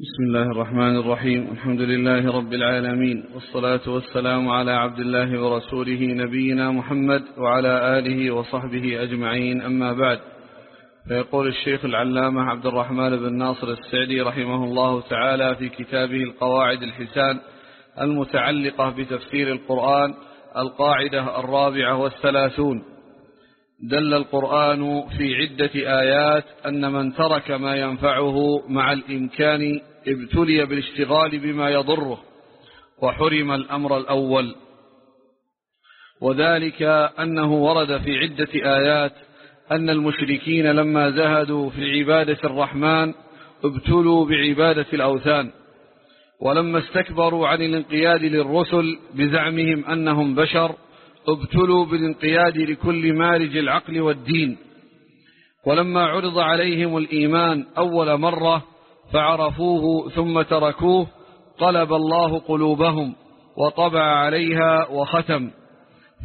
بسم الله الرحمن الرحيم. الحمد لله رب العالمين. والصلاة والسلام على عبد الله ورسوله نبينا محمد وعلى آله وصحبه أجمعين. أما بعد فيقول الشيخ العلامة عبد الرحمن بن ناصر السعدي رحمه الله تعالى في كتابه القواعد الحسان المتعلقة بتفسير القرآن القاعدة الرابعة والثلاثون. دل القرآن في عدة آيات أن من ترك ما ينفعه مع الإمكان ابتلي بالاشتغال بما يضره وحرم الأمر الأول. وذلك أنه ورد في عدة آيات أن المشركين لما زهدوا في عبادة الرحمن ابتلوا بعبادة الأوثان ولما استكبروا عن الانقياد للرسل بزعمهم أنهم بشر ابتلوا بالانقياد لكل مارج العقل والدين. ولما عرض عليهم الإيمان أول مرة فعرفوه ثم تركوه قلب الله قلوبهم وطبع عليها وختم.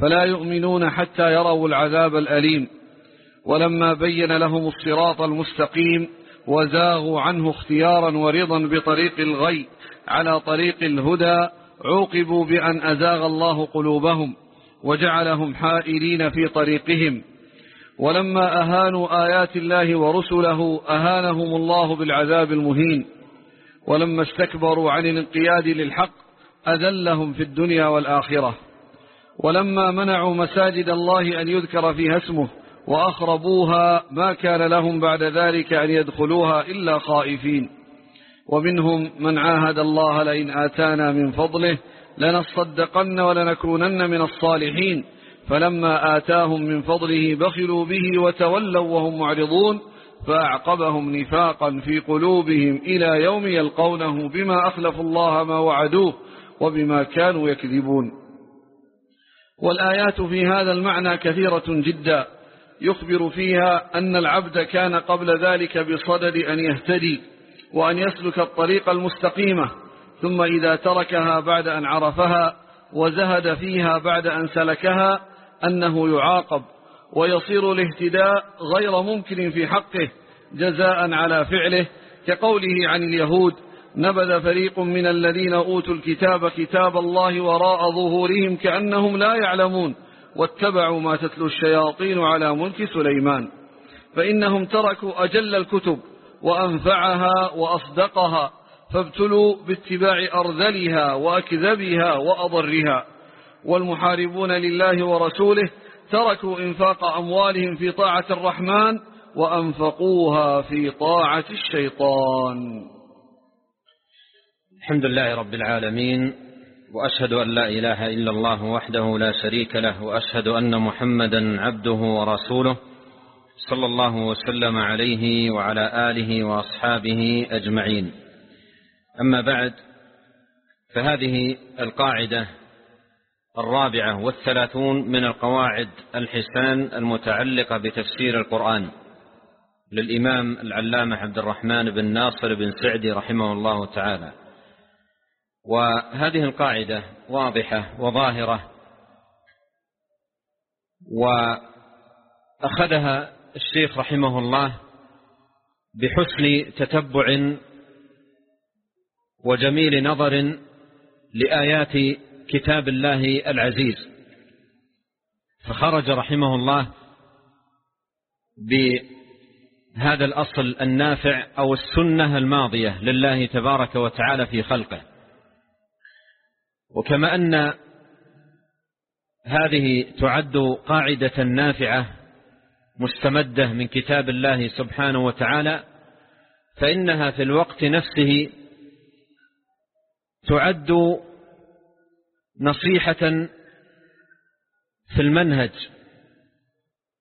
فلا يؤمنون حتى يروا العذاب الأليم. ولما بين لهم الصراط المستقيم وزاغوا عنه اختيارا ورضا بطريق الغي على طريق الهدى عوقبوا بأن أزاغ الله قلوبهم وجعلهم حائرين في طريقهم. ولما أهانوا آيات الله ورسله أهانهم الله بالعذاب المهين. ولما استكبروا عن الانقياد للحق أذلهم في الدنيا والآخرة. ولما منعوا مساجد الله أن يذكر فيها اسمه وأخربوها ما كان لهم بعد ذلك أن يدخلوها إلا خائفين. ومنهم من عاهد الله لئن آتانا من فضله لنصدقن ولنكونن من الصالحين. فلما آتاهم من فضله بخلوا به وتولوا وهم معرضون فأعقبهم نفاقا في قلوبهم إلى يوم يلقونه بما أخلفوا الله ما وعدوه وبما كانوا يكذبون. والآيات في هذا المعنى كثيرة جدا يخبر فيها أن العبد كان قبل ذلك بصدد أن يهتدي وأن يسلك الطريق المستقيمة ثم إذا تركها بعد أن عرفها وزهد فيها بعد أن سلكها أنه يعاقب ويصير الاهتداء غير ممكن في حقه جزاء على فعله. كقوله عن اليهود نبذ فريق من الذين أوتوا الكتاب كتاب الله وراء ظهورهم كأنهم لا يعلمون واتبعوا ما تتلو الشياطين على ملك سليمان. فإنهم تركوا أجل الكتب وأنفعها وأصدقها فابتلوا باتباع أرذلها وأكذبها وأضرها. والمحاربون لله ورسوله تركوا إنفاق أموالهم في طاعة الرحمن وأنفقوها في طاعة الشيطان. الحمد لله رب العالمين وأشهد أن لا إله إلا الله وحده لا شريك له وأشهد أن محمدا عبده ورسوله صلى الله وسلم عليه وعلى آله وأصحابه أجمعين. أما بعد فهذه القاعدة الرابعة والثلاثون من القواعد الحسان المتعلقة بتفسير القرآن للإمام العلامة عبد الرحمن بن ناصر بن سعدي رحمه الله تعالى. وهذه القاعدة واضحة وظاهرة وأخذها الشيخ رحمه الله بحسن تتبع وجميل نظر لآيات كتاب الله العزيز. فخرج رحمه الله بهذا الأصل النافع أو السنة الماضية لله تبارك وتعالى في خلقه. وكما أن هذه تعد قاعدة نافعة مستمدة من كتاب الله سبحانه وتعالى فإنها في الوقت نفسه تعد نصيحة في المنهج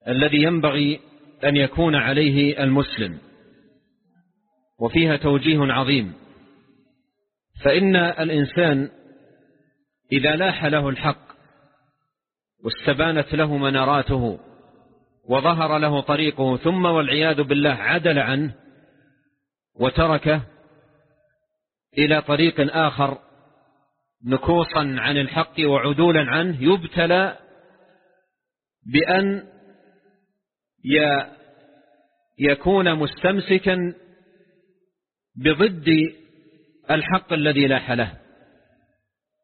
الذي ينبغي أن يكون عليه المسلم وفيها توجيه عظيم. فإن الإنسان إذا لاح له الحق واستبانت له مناراته وظهر له طريقه ثم والعياذ بالله عدل عنه وتركه إلى طريق آخر نكوصا عن الحق وعدولا عنه يبتلى بأن يكون مستمسكا بضد الحق الذي لاح له.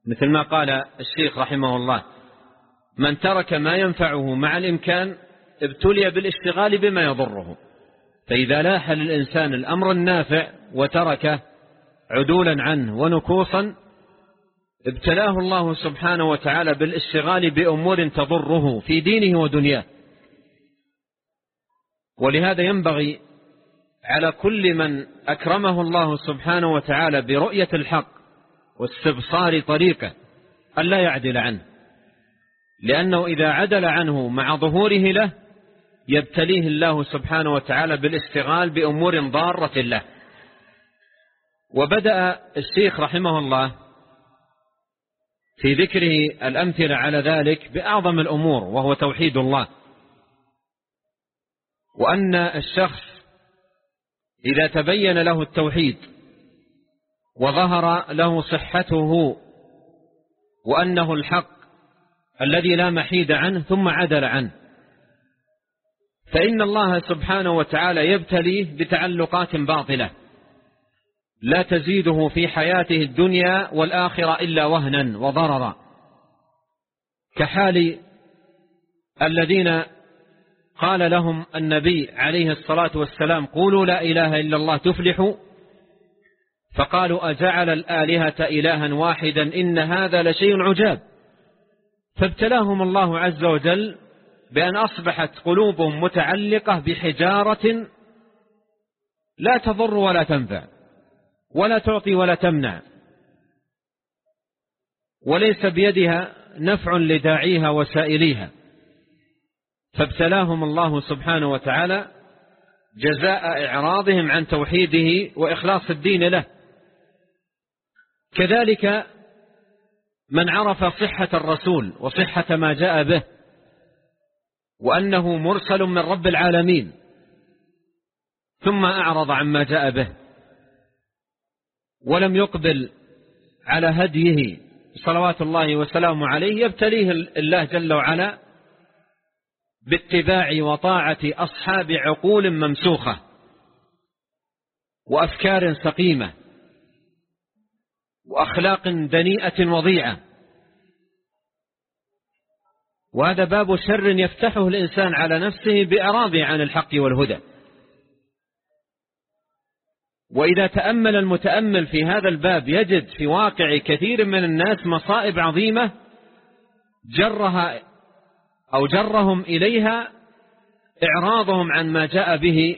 مثل ما قال الشيخ رحمه الله من ترك ما ينفعه مع الإمكان ابتلي بالاشتغال بما يضره. فإذا لاح للإنسان الأمر النافع وترك عدولا عنه ونكوصا ابتلاه الله سبحانه وتعالى بالاشتغال بأمور تضره في دينه ودنياه. ولهذا ينبغي على كل من أكرمه الله سبحانه وتعالى برؤية الحق واستبصار طريقه أن لا يعدل عنه. لأنه إذا عدل عنه مع ظهوره له يبتليه الله سبحانه وتعالى بالاشتغال بأمور ضارة له. وبدأ الشيخ رحمه الله في ذكره الأمثلة على ذلك بأعظم الأمور وهو توحيد الله. وأن الشخص إذا تبين له التوحيد وظهر له صحته وأنه الحق الذي لا محيد عنه ثم عدل عنه. فإن الله سبحانه وتعالى يبتليه بتعلقات باطلة. لا تزيده في حياته الدنيا والآخرة إلا وهنا وضررا. كحال الذين قال لهم النبي عليه الصلاة والسلام قولوا لا إله إلا الله تفلحوا. فقالوا أجعل الآلهة إلها واحدا إن هذا لشيء عجاب. فابتلاهم الله عز وجل بأن أصبحت قلوبهم متعلقة بحجارة لا تضر ولا تنفع. ولا تعطي ولا تمنع. وليس بيدها نفع لداعيها وسائليها. فابتلاهم الله سبحانه وتعالى جزاء إعراضهم عن توحيده وإخلاص الدين له. كذلك من عرف صحة الرسول وصحة ما جاء به وأنه مرسل من رب العالمين ثم أعرض عما جاء به. ولم يقبل على هديه صلوات الله وسلامه عليه يبتليه الله جل وعلا باتباع وطاعة أصحاب عقول ممسوخة وأفكار سقيمة وأخلاق دنيئة وضيعة. وهذا باب شر يفتحه الإنسان على نفسه بإعراضه عن الحق والهدى. وإذا تأمل المتأمل في هذا الباب يجد في واقع كثير من الناس مصائب عظيمة جرها أو جرهم إليها إعراضهم عن ما جاء به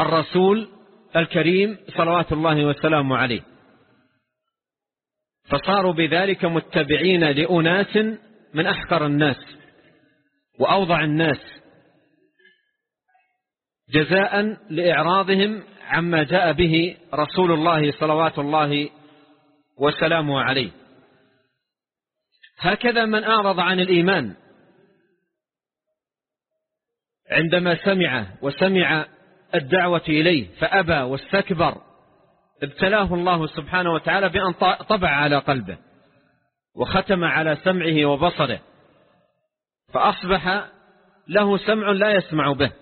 الرسول الكريم صلوات الله والسلام عليه. فصاروا بذلك متبعين لأناس من أحقر الناس وأوضع الناس جزاء لإعراضهم عما جاء به رسول الله صلوات الله وسلامه عليه. هكذا من أعرض عن الإيمان عندما سمع وسمع الدعوة إليه فأبى واستكبر ابتلاه الله سبحانه وتعالى بأن طبع على قلبه وختم على سمعه وبصره فأصبح له سمع لا يسمع به.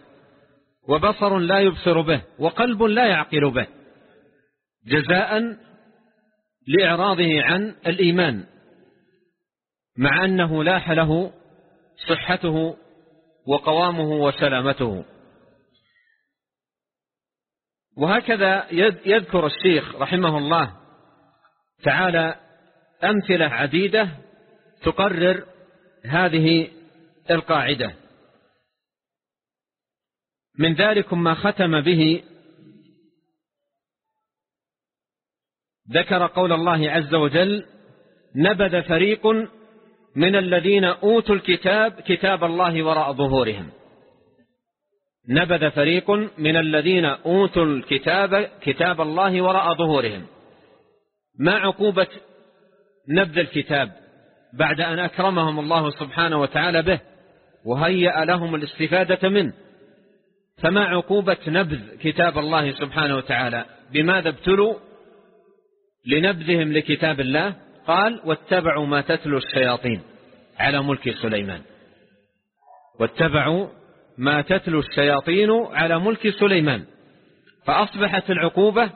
وبصر لا يبصر به وقلب لا يعقل به. جزاء لإعراضه عن الإيمان مع أنه لاح له صحته وقوامه وسلامته. وهكذا يذكر الشيخ رحمه الله تعالى أمثلة عديدة تقرر هذه القاعدة. من ذلك ما ختم به. ذكر قول الله عز وجل نبذ فريق من الذين أوتوا الكتاب كتاب الله وراء ظهورهم. نبذ فريق من الذين أوتوا الكتاب كتاب الله وراء ظهورهم. ما عقوبة نبذ الكتاب بعد أن أكرمهم الله سبحانه وتعالى به وهيأ لهم الاستفادة منه. فما عقوبة نبذ كتاب الله سبحانه وتعالى؟ بماذا ابتلوا؟ لنبذهم لكتاب الله. قال واتبعوا ما تتلو الشياطين على ملك سليمان. واتبعوا ما تتلو الشياطين على ملك سليمان. فأصبحت العقوبة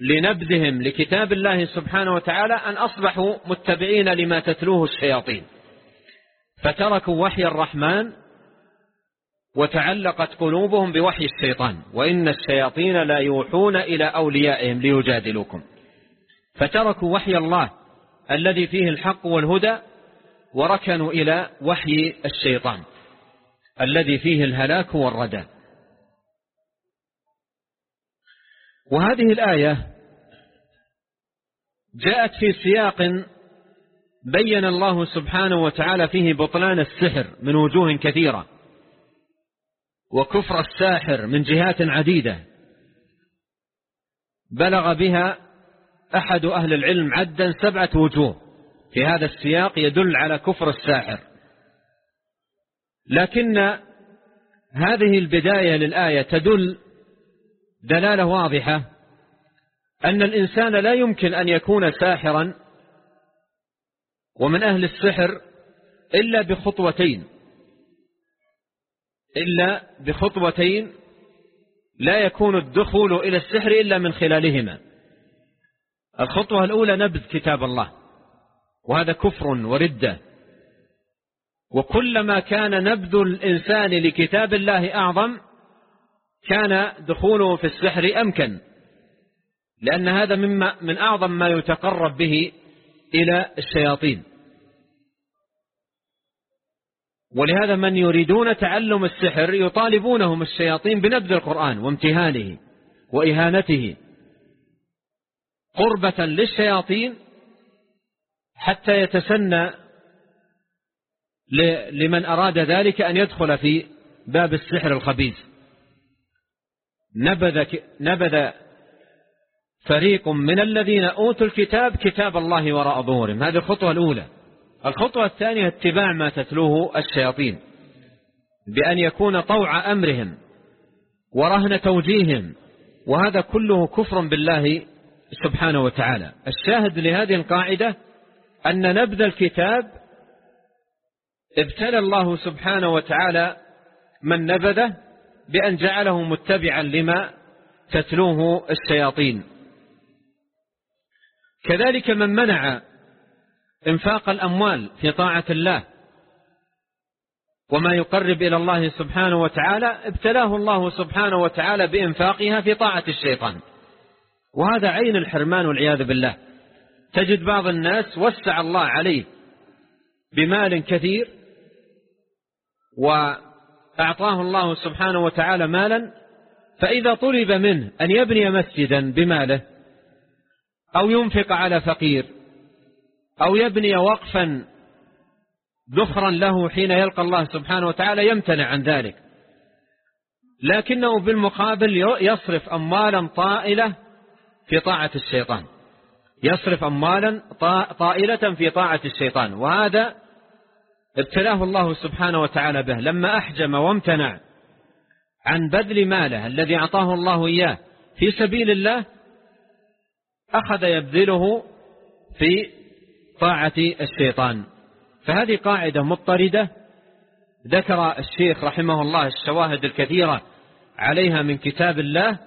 لنبذهم لكتاب الله سبحانه وتعالى أن أصبحوا متبعين لما تتلوه الشياطين. فتركوا وحي الرحمن وتعلقت قلوبهم بوحي الشيطان وإن الشياطين لا يوحون إلى أوليائهم ليجادلوكم. فتركوا وحي الله الذي فيه الحق والهدى وركنوا إلى وحي الشيطان الذي فيه الهلاك والردى. وهذه الآية جاءت في سياق بين الله سبحانه وتعالى فيه بطلان السحر من وجوه كثيرة. وكفر الساحر من جهات عديدة. بلغ بها أحد أهل العلم عدا سبعة وجوه. في هذا السياق يدل على كفر الساحر. لكن هذه البداية للآية تدل دلالة واضحة أن الإنسان لا يمكن أن يكون ساحرا ومن أهل السحر إلا بخطوتين. إلا بخطوتين لا يكون الدخول إلى السحر إلا من خلالهما. الخطوة الأولى نبذ كتاب الله وهذا كفر وردة وكلما كان نبذ الإنسان لكتاب الله أعظم كان دخوله في السحر أمكن لأن هذا مما من أعظم ما يتقرب به إلى الشياطين. ولهذا من يريدون تعلم السحر يطالبونهم الشياطين بنبذ القرآن وامتهانه وإهانته قربة للشياطين حتى يتسنى لمن أراد ذلك أن يدخل في باب السحر الخبيث. نبذ, نبذ فريق من الذين أوتوا الكتاب كتاب الله وراء ظهورهم. هذه الخطوة الأولى. الخطوة الثانية اتباع ما تتلوه الشياطين بأن يكون طوع أمرهم ورهن توجيههم وهذا كله كفر بالله سبحانه وتعالى. الشاهد لهذه القاعدة أن نبذ الكتاب ابتلى الله سبحانه وتعالى من نبذه بأن جعله متبعا لما تتلوه الشياطين. كذلك من منع إنفاق الأموال في طاعة الله وما يقرب إلى الله سبحانه وتعالى ابتلاه الله سبحانه وتعالى بإنفاقها في طاعة الشيطان. وهذا عين الحرمان والعياذ بالله. تجد بعض الناس وسع الله عليه بمال كثير وأعطاه الله سبحانه وتعالى مالا فإذا طلب منه أن يبني مسجدا بماله أو ينفق على فقير أو يبني وقفا ذخرا له حين يلقى الله سبحانه وتعالى يمتنع عن ذلك. لكنه بالمقابل يصرف أموالا طائلة في طاعة الشيطان. يصرف أموالا طائلة في طاعة الشيطان. وهذا ابتلاه الله سبحانه وتعالى به. لما أحجم وامتنع عن بذل ماله الذي أعطاه الله إياه في سبيل الله أخذ يبذله في طاعة الشيطان. فهذه قاعدة مضطردة ذكر الشيخ رحمه الله الشواهد الكثيرة عليها من كتاب الله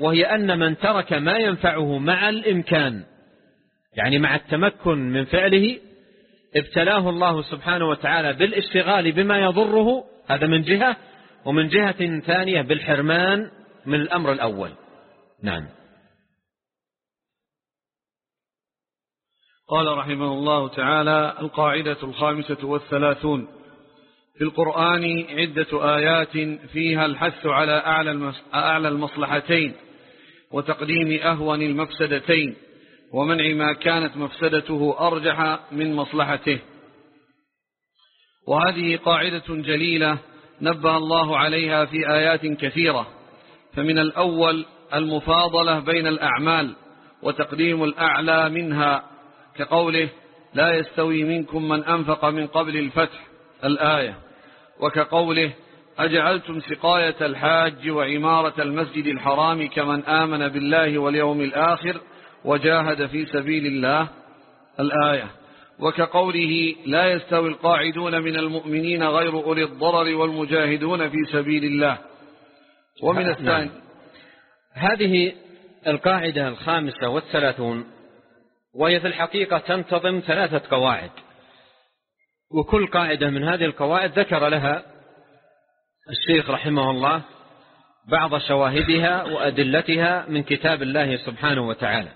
وهي أن من ترك ما ينفعه مع الإمكان يعني مع التمكن من فعله ابتلاه الله سبحانه وتعالى بالاشتغال بما يضره هذا من جهة ومن جهة ثانية بالحرمان من الأمر الأول. نعم. قال رحمه الله تعالى القاعدة الخامسة والثلاثون. في القرآن عدة آيات فيها الحث على أعلى المصلحتين وتقديم أهون المفسدتين ومنع ما كانت مفسدته أرجح من مصلحته. وهذه قاعدة جليلة نبه الله عليها في آيات كثيرة. فمن الأول المفاضلة بين الأعمال وتقديم الأعلى منها كقوله لا يستوي منكم من أنفق من قبل الفتح الآية وكقوله أجعلتم سقاية الحاج وعمارة المسجد الحرام كمن آمن بالله واليوم الآخر وجاهد في سبيل الله الآية وكقوله لا يستوي القاعدون من المؤمنين غير أولي الضرر والمجاهدون في سبيل الله ومن نعم. الثاني هذه القاعدة الخامسة والثلاثون وهي في الحقيقة تنتظم ثلاثة قواعد. وكل قاعدة من هذه القواعد ذكر لها الشيخ رحمه الله بعض شواهدها وأدلتها من كتاب الله سبحانه وتعالى.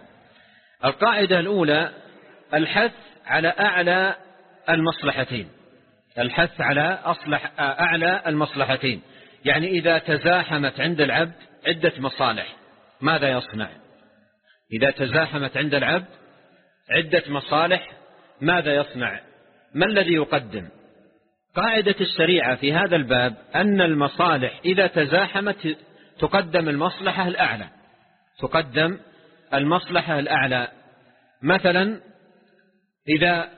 القاعدة الأولى الحث على أعلى المصلحتين. الحث على أصلح أعلى المصلحتين. يعني إذا تزاحمت عند العبد عدة مصالح ماذا يصنع؟ إذا تزاحمت عند العبد عدة مصالح ماذا يصنع؟ ما الذي يقدم؟ قاعدة الشريعة في هذا الباب أن المصالح إذا تزاحمت تقدم المصلحة الأعلى. تقدم المصلحة الأعلى. مثلا إذا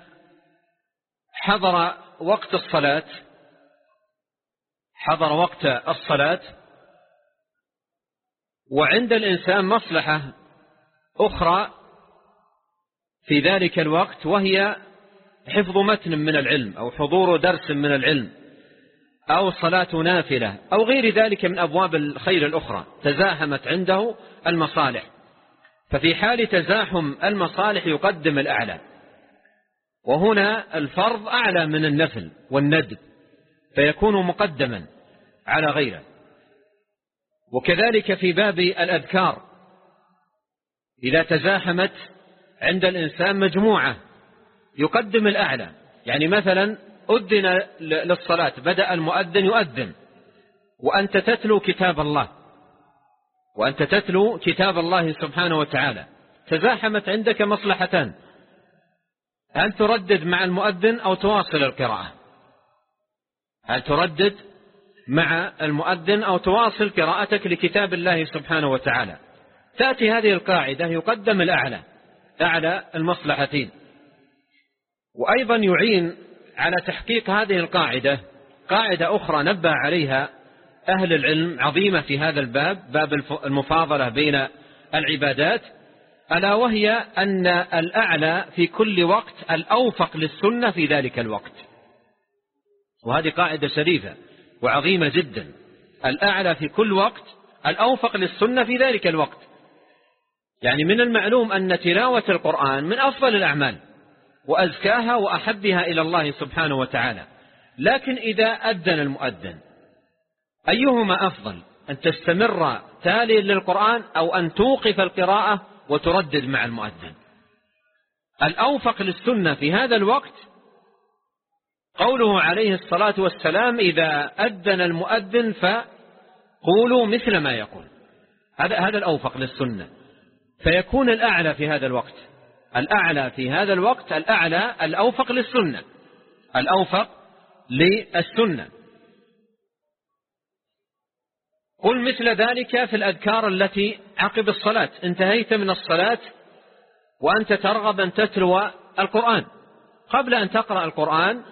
حضر وقت الصلاة حضر وقت الصلاة وعند الإنسان مصلحة أخرى في ذلك الوقت وهي حفظ متن من العلم أو حضور درس من العلم أو صلاة نافلة أو غير ذلك من أبواب الخير الأخرى تزاحمت عنده المصالح. ففي حال تزاحم المصالح يقدم الأعلى. وهنا الفرض أعلى من النفل والندب فيكون مقدما على غيره. وكذلك في باب الأذكار إذا تزاحمت عند الإنسان مجموعة يقدم الأعلى. يعني مثلا أذن للصلاة بدأ المؤذن يؤذن. وأنت تتلو كتاب الله. وأنت تتلو كتاب الله سبحانه وتعالى. تزاحمت عندك مصلحتان. هل تردد مع المؤذن أو تواصل القراءة؟ هل تردد مع المؤذن أو تواصل قراءتك لكتاب الله سبحانه وتعالى؟ تأتي هذه القاعدة يقدم الأعلى. أعلى المصلحتين. وأيضا يعين على تحقيق هذه القاعدة. قاعدة أخرى نبه عليها أهل العلم عظيمة في هذا الباب باب المفاضلة بين العبادات ألا وهي أن الأعلى في كل وقت الأوفق للسنة في ذلك الوقت. وهذه قاعدة شريفة وعظيمة جدا. الأعلى في كل وقت الأوفق للسنة في ذلك الوقت. يعني من المعلوم أن تلاوة القرآن من أفضل الأعمال وأزكاها وأحبها إلى الله سبحانه وتعالى. لكن إذا أذن المؤذن أيهما أفضل؟ أن تستمر تاليا للقرآن أو أن توقف القراءة وتردد مع المؤذن؟ الأوفق للسنة في هذا الوقت قوله عليه الصلاة والسلام إذا أذن المؤذن فقولوا مثل ما يقول. هذا هذا الأوفق للسنة. فيكون الأعلى في هذا الوقت. الأعلى في هذا الوقت الأعلى الأوفق للسنة. الأوفق للسنة. قل مثل ذلك في الأذكار التي عقب الصلاة. انتهيت من الصلاة وأنت ترغب أن تتلو القرآن. قبل أن تقرأ القرآن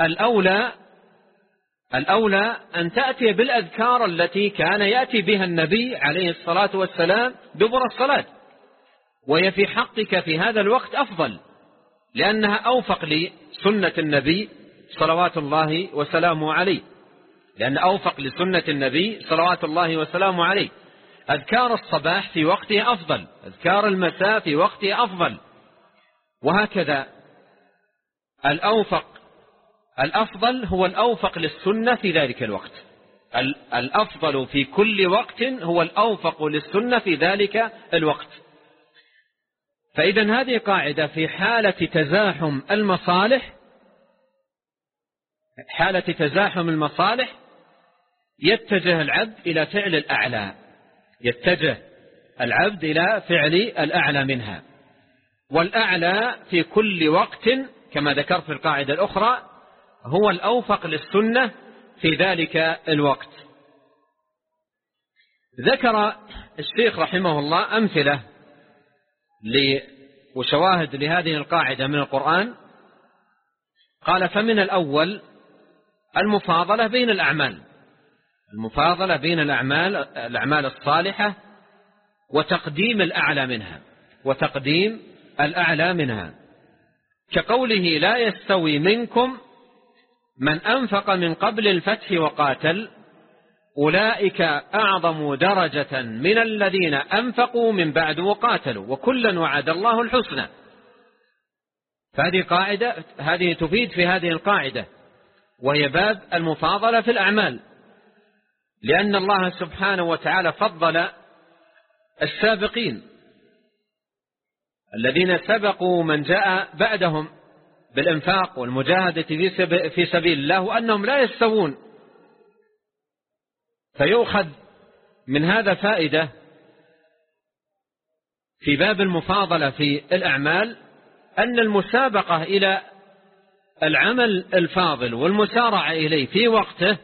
الأولى الأولى أن تأتي بالأذكار التي كان يأتي بها النبي عليه الصلاة والسلام دبر الصلاة. وهي في حقك في هذا الوقت أفضل لأنها أوفق لسنة النبي صلوات الله وسلامه عليه. لأن أوفق لسنة النبي صلوات الله وسلامه عليه. أذكار الصباح في وقته أفضل أذكار المساء في وقته أفضل. وهكذا الأوفق الأفضل هو الأوفق للسنة في ذلك الوقت. الأفضل في كل وقت هو الأوفق للسنة في ذلك الوقت. فإذا هذه قاعدة في حالة تزاحم المصالح حالة تزاحم المصالح يتجه العبد إلى فعل الأعلى. يتجه العبد إلى فعل الأعلى منها. والأعلى في كل وقت كما ذكرت في القاعدة الأخرى هو الأوفق للسنة في ذلك الوقت. ذكر الشيخ رحمه الله أمثلة وشواهد لهذه القاعدة من القرآن. قال فمن الأول المفاضلة بين الأعمال. المفاضلة بين الأعمال الأعمال الصالحة وتقديم الأعلى منها وتقديم الأعلى منها. كقوله لا يستوي منكم من أنفق من قبل الفتح وقاتل أولئك أعظم درجة من الذين أنفقوا من بعد وقاتلوا وكلا وعد الله الحسنى. فهذه قاعدة هذه تفيد في هذه القاعدة وهي باب المفاضلة في الأعمال. لأن الله سبحانه وتعالى فضل السابقين الذين سبقوا من جاء بعدهم. بالإنفاق والمجاهدة في سبيل الله وأنهم لا يستوون. فيؤخذ من هذا فائدة في باب المفاضلة في الأعمال أن المسابقة إلى العمل الفاضل والمسارعة إليه في وقته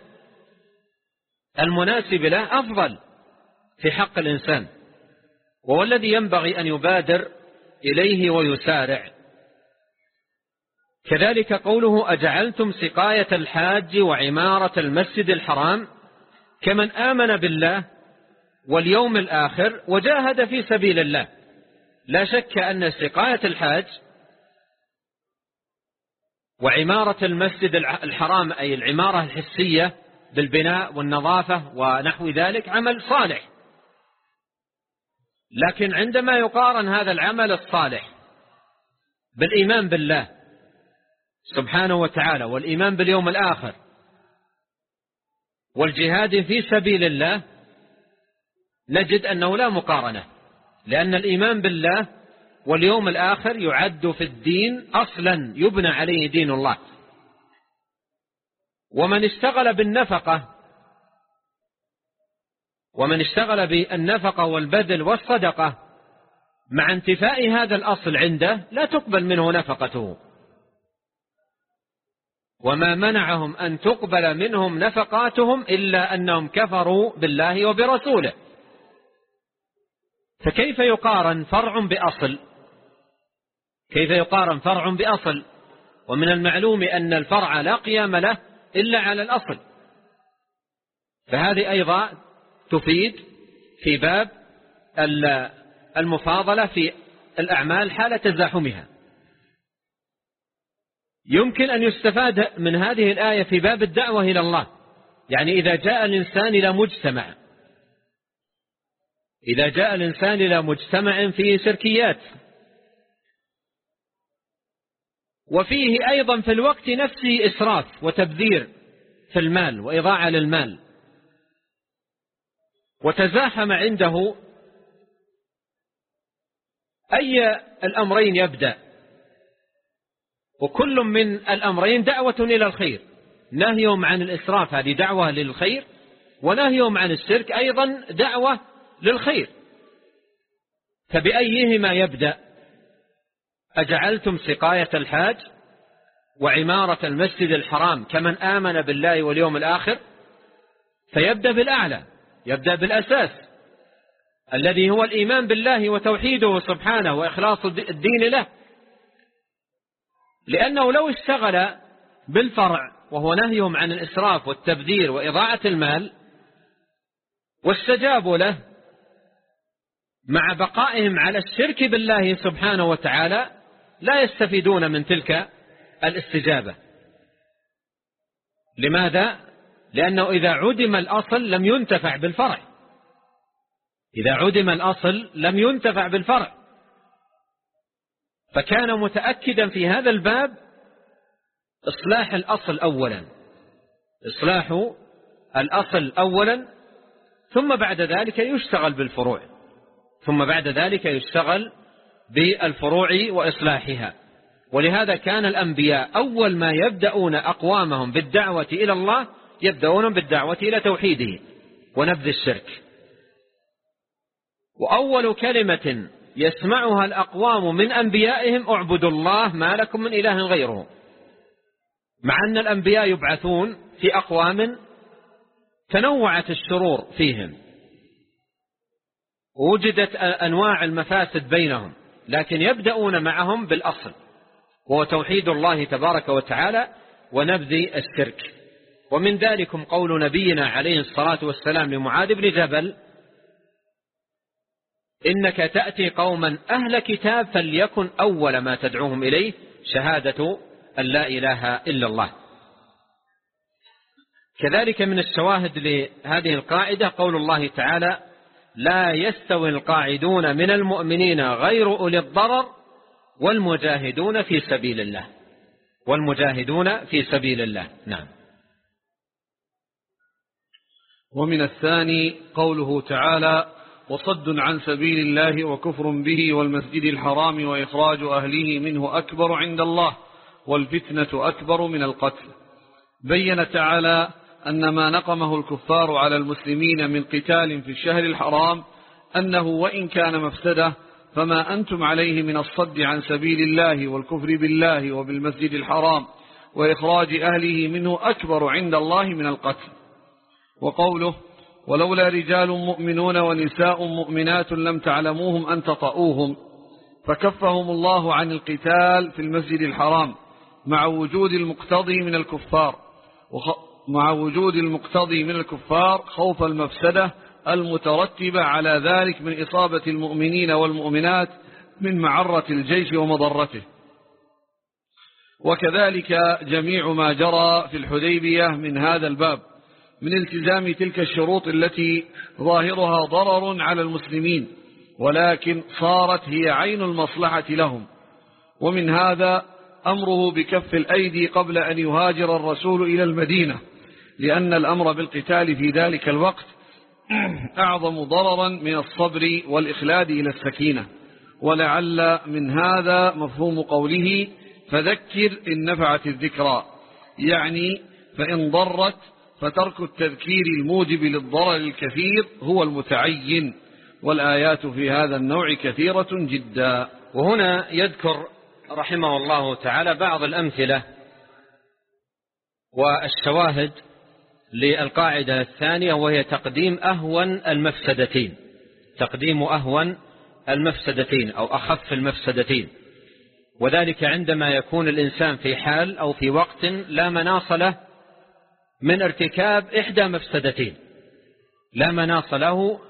المناسب له أفضل في حق الإنسان وهو الذي ينبغي أن يبادر إليه ويسارع. كذلك قوله أجعلتم سقاية الحاج وعمارة المسجد الحرام كمن آمن بالله واليوم الآخر وجاهد في سبيل الله. لا شك أن سقاية الحاج وعمارة المسجد الحرام أي العمارة الحسية بالبناء والنظافة ونحو ذلك عمل صالح. لكن عندما يقارن هذا العمل الصالح بالإيمان بالله سبحانه وتعالى والإيمان باليوم الآخر والجهاد في سبيل الله نجد أنه لا مقارنة لأن الإيمان بالله واليوم الآخر يعد في الدين أصلا يبنى عليه دين الله. ومن اشتغل بالنفقة ومن اشتغل بالنفقة والبذل والصدقة مع انتفاء هذا الأصل عنده لا تقبل منه نفقته. وما منعهم أن تقبل منهم نفقاتهم إلا أنهم كفروا بالله وبرسوله. فكيف يقارن فرع بأصل؟ كيف يقارن فرع بأصل؟ ومن المعلوم أن الفرع لا قيام له إلا على الأصل. فهذه أيضا تفيد في باب المفاضلة في الأعمال حال تزاحمها. يمكن أن يستفاد من هذه الآية في باب الدعوة إلى الله. يعني إذا جاء الإنسان إلى مجتمع إذا جاء الإنسان إلى مجتمع فيه شركيات وفيه أيضا في الوقت نفسه إسراف وتبذير في المال وإضاعة للمال. وتزاحم عنده أي الأمرين يبدأ. وكل من الأمرين دعوة إلى الخير. نهيهم عن الإسراف هذه دعوة للخير. ونهيهم عن الشرك أيضا دعوة للخير. فبأيهما يبدأ؟ أجعلتم سقاية الحاج وعمارة المسجد الحرام كمن آمن بالله واليوم الآخر؟ فيبدأ بالأعلى يبدأ بالأساس الذي هو الإيمان بالله وتوحيده سبحانه وإخلاص الدين له. لأنه لو اشتغل بالفرع وهو نهيهم عن الإسراف والتبذير وإضاعة المال واستجابوا له مع بقائهم على الشرك بالله سبحانه وتعالى لا يستفيدون من تلك الاستجابة. لماذا؟ لأنه إذا عدم الأصل لم ينتفع بالفرع. إذا عدم الأصل لم ينتفع بالفرع. فكان متأكدا في هذا الباب إصلاح الأصل أولا. إصلاح الأصل أولا ثم بعد ذلك يشتغل بالفروع. ثم بعد ذلك يشتغل بالفروع وإصلاحها. ولهذا كان الأنبياء أول ما يبدأون أقوامهم بالدعوة إلى الله يبدأون بالدعوة إلى توحيده ونبذ الشرك. وأول كلمة يسمعها الأقوام من أنبيائهم اعبدوا الله ما لكم من إله غيره. مع أن الأنبياء يبعثون في أقوام تنوعت الشرور فيهم. وجدت أنواع المفاسد بينهم لكن يبدأون معهم بالأصل وهو توحيد الله تبارك وتعالى ونبذ الشرك. ومن ذلكم قول نبينا عليه الصلاة والسلام لمعاذ بن جبل إنك تأتي قوما أهل كتاب فليكن أول ما تدعوهم إليه شهادة أن لا إله إلا الله. كذلك من الشواهد لهذه القاعدة قول الله تعالى لا يستوي القاعدون من المؤمنين غير أولي الضرر والمجاهدون في سبيل الله. والمجاهدون في سبيل الله. نعم. ومن الثاني قوله تعالى وصد عن سبيل الله وكفر به والمسجد الحرام وإخراج أهله منه أكبر عند الله والفتنة أكبر من القتل. بين تعالى أن ما نقمه الكفار على المسلمين من قتال في الشهر الحرام أنه وإن كان مفسدة فما أنتم عليه من الصد عن سبيل الله والكفر بالله وبالمسجد الحرام وإخراج أهله منه أكبر عند الله من القتل. وقوله ولولا رجال مؤمنون ونساء مؤمنات لم تعلموهم أن تطؤوهم فكفهم الله عن القتال في المسجد الحرام مع وجود المقتضي من الكفار مع وجود المقتضي من الكفار خوف المفسدة المترتبة على ذلك من إصابة المؤمنين والمؤمنات من معرة الجيش ومضرته. وكذلك جميع ما جرى في الحديبية من هذا الباب. من التزام تلك الشروط التي ظاهرها ضرر على المسلمين ولكن صارت هي عين المصلحة لهم. ومن هذا أمره بكف الأيدي قبل أن يهاجر الرسول إلى المدينة لأن الأمر بالقتال في ذلك الوقت أعظم ضررا من الصبر والإخلاد إلى السكينة. ولعل من هذا مفهوم قوله فذكر إن نفعت الذكرى يعني فإن ضرت فترك التذكير الموجب للضرر الكثير هو المتعين والآيات في هذا النوع كثيرة جدا. وهنا يذكر رحمه الله تعالى بعض الأمثلة والشواهد للقاعدة الثانية وهي تقديم أهون المفسدتين. تقديم أهون المفسدتين أو أخف المفسدتين. وذلك عندما يكون الإنسان في حال أو في وقت لا مناص له من ارتكاب إحدى مفسدتين. لا مناص له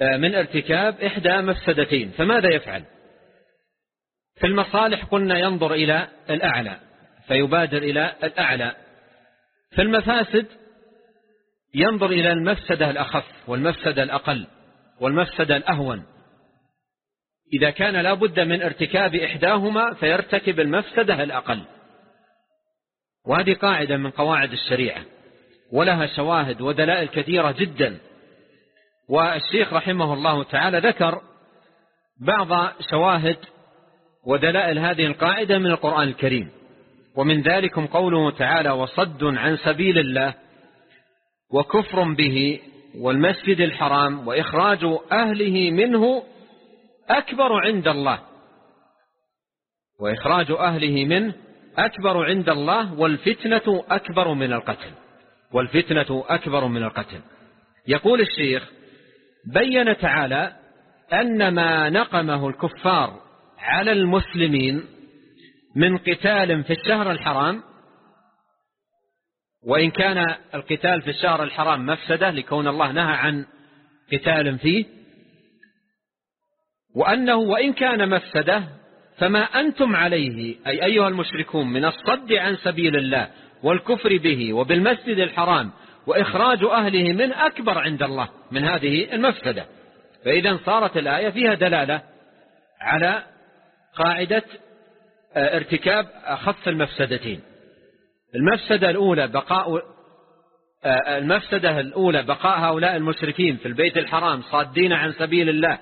آه، من ارتكاب إحدى مفسدتين. فماذا يفعل؟ في المصالح قلنا ينظر إلى الأعلى فيبادر إلى الأعلى. في المفاسد ينظر إلى المفسدة الأخف والمفسدة الأقل والمفسدة الأهون. إذا كان لا بد من ارتكاب إحداهما فيرتكب المفسدة الأقل. وهذه قاعدة من قواعد الشريعة ولها شواهد ودلائل كثيرة جدا. والشيخ رحمه الله تعالى ذكر بعض شواهد ودلائل هذه القاعدة من القرآن الكريم. ومن ذلكم قوله تعالى وصد عن سبيل الله وكفر به والمسجد الحرام وإخراج أهله منه أكبر عند الله. وإخراج أهله منه أكبر عند الله والفتنة أكبر من القتل. والفتنة أكبر من القتل. يقول الشيخ بين تعالى أن ما نقمه الكفار على المسلمين من قتال في الشهر الحرام وإن كان القتال في الشهر الحرام مفسدة لكون الله نهى عن قتال فيه وأنه وإن كان مفسدة فما أنتم عليه أي أيها المشركون من الصد عن سبيل الله والكفر به وبالمسجد الحرام وإخراج أهله من أكبر عند الله من هذه المفسدة. فإذا صارت الآية فيها دلالة على قاعدة آه، ارتكاب أخف المفسدتين. المفسدة الأولى بقاء آه، المفسدة الأولى بقاء هؤلاء المشركين في البيت الحرام صادين عن سبيل الله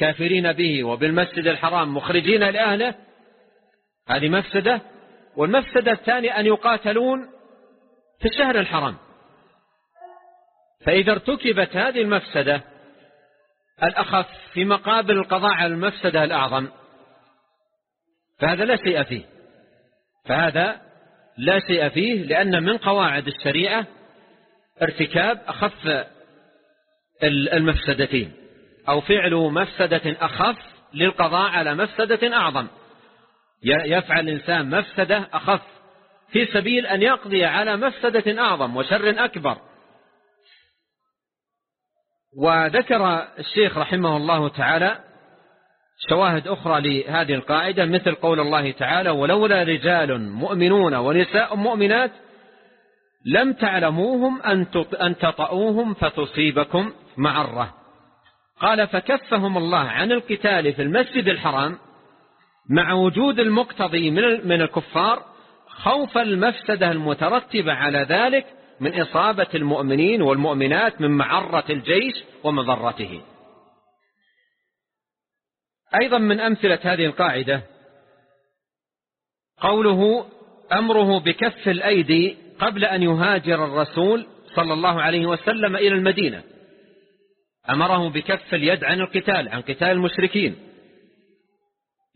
كافرين به وبالمسجد الحرام مخرجين لأهله. هذه مفسدة والمفسدة الثانية أن يقاتلون في الشهر الحرام. فإذا ارتكبت هذه المفسدة الأخف في مقابل القضاء على المفسدة الأعظم. فهذا لا شيء فيه. فهذا لا شيء فيه لأن من قواعد الشريعة ارتكاب أخف المفسدتين. أو فعل مفسدة أخف للقضاء على مفسدة أعظم. يفعل الإنسان مفسدة أخف في سبيل أن يقضي على مفسدة أعظم وشر أكبر. وذكر الشيخ رحمه الله تعالى شواهد أخرى لهذه القاعدة مثل قول الله تعالى ولولا رجال مؤمنون ونساء مؤمنات لم تعلموهم أن تطؤوهم فتصيبكم معرة. قال فكفهم الله عن القتال في المسجد الحرام مع وجود المقتضي من الكفار خوف المفسدة المترتبة على ذلك من إصابة المؤمنين والمؤمنات من معرة الجيش ومضرته. أيضا من أمثلة هذه القاعدة قوله أمره بكف الأيدي قبل أن يهاجر الرسول صلى الله عليه وسلم إلى المدينة. أمره بكف اليد عن القتال عن قتال المشركين.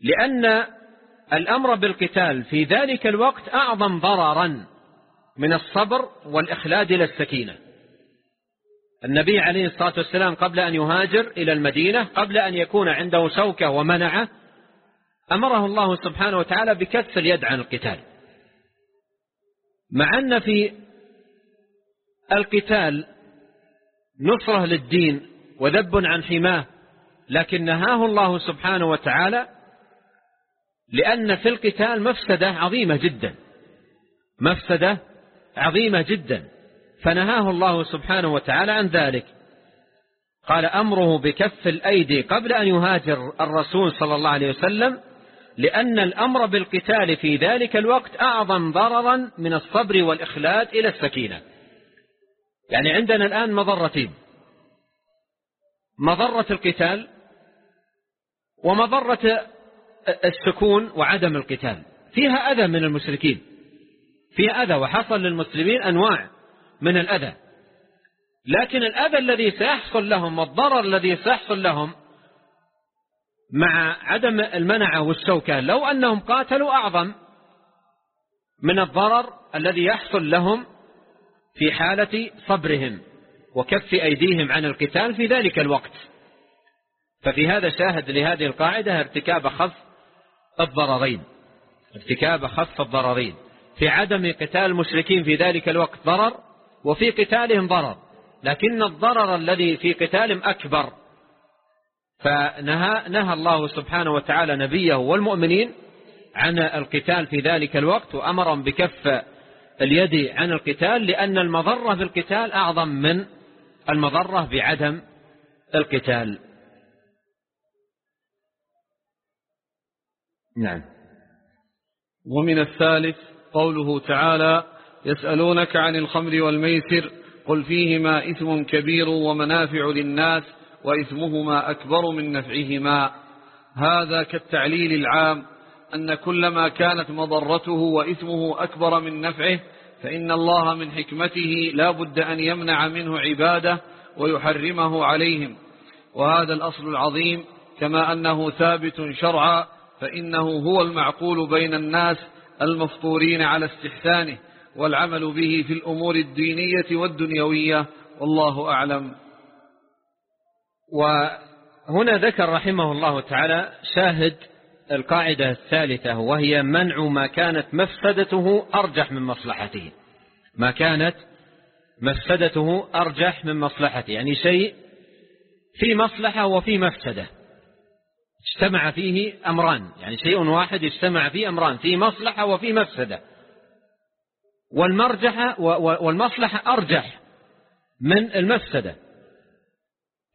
لأن الأمر بالقتال في ذلك الوقت أعظم ضررا من الصبر والإخلاد إلى السكينة. النبي عليه الصلاة والسلام قبل أن يهاجر إلى المدينة قبل أن يكون عنده شوكة ومنعة أمره الله سبحانه وتعالى بكف اليد عن القتال. مع أن في القتال نصرة للدين وذب عن حماه. لكن نهاه الله سبحانه وتعالى لأن في القتال مفسدة عظيمة جدا. مفسدة عظيمة جدا. فنهاه الله سبحانه وتعالى عن ذلك. قال أمره بكف الأيدي قبل أن يهاجر الرسول صلى الله عليه وسلم لأن الأمر بالقتال في ذلك الوقت أعظم ضررا من الصبر والإخلاد إلى السكينة. يعني عندنا الآن مضرتين. مضرة القتال ومضرة السكون وعدم القتال. فيها أذى من المشركين. فيها أذى وحصل للمسلمين أنواع من الأذى. لكن الأذى الذي سيحصل لهم والضرر الذي سيحصل لهم مع عدم المنعة والشوكة لو أنهم قاتلوا أعظم من الضرر الذي يحصل لهم في حالة صبرهم. وكف أيديهم عن القتال في ذلك الوقت. ففي هذا شاهد لهذه القاعدة ارتكاب خف الضررين. ارتكاب خف الضررين. في عدم قتال المشركين في ذلك الوقت ضرر وفي قتالهم ضرر. لكن الضرر الذي في قتالهم أكبر. فنهى نهى الله سبحانه وتعالى نبيه والمؤمنين عن القتال في ذلك الوقت وأمرهم بكف اليد عن القتال لأن المضرة بالقتال أعظم من المضرة بعدم القتال. نعم. ومن الثالث قوله تعالى يسألونك عن الخمر والميسر قل فيهما إثم كبير ومنافع للناس وإثمهما أكبر من نفعهما. هذا كالتعليل العام أن كلما كانت مضرته وإثمه أكبر من نفعه فإن الله من حكمته لا بد أن يمنع منه عباده ويحرمه عليهم. وهذا الأصل العظيم كما أنه ثابت شرعا فإنه هو المعقول بين الناس المفطورين على استحسانه والعمل به في الأمور الدينية والدنيوية والله أعلم. وهنا ذكر رحمه الله تعالى شاهد القاعدة الثالثة وهي منع ما كانت مفسدته أرجح من مصلحته. ما كانت مفسدته أرجح من مصلحته يعني شيء في مصلحة وفي مفسدة. اجتمع فيه أمران يعني شيء واحد اجتمع فيه أمران في مصلحة وفي مفسدة. والمرجحة والمصلحة أرجح من المفسدة.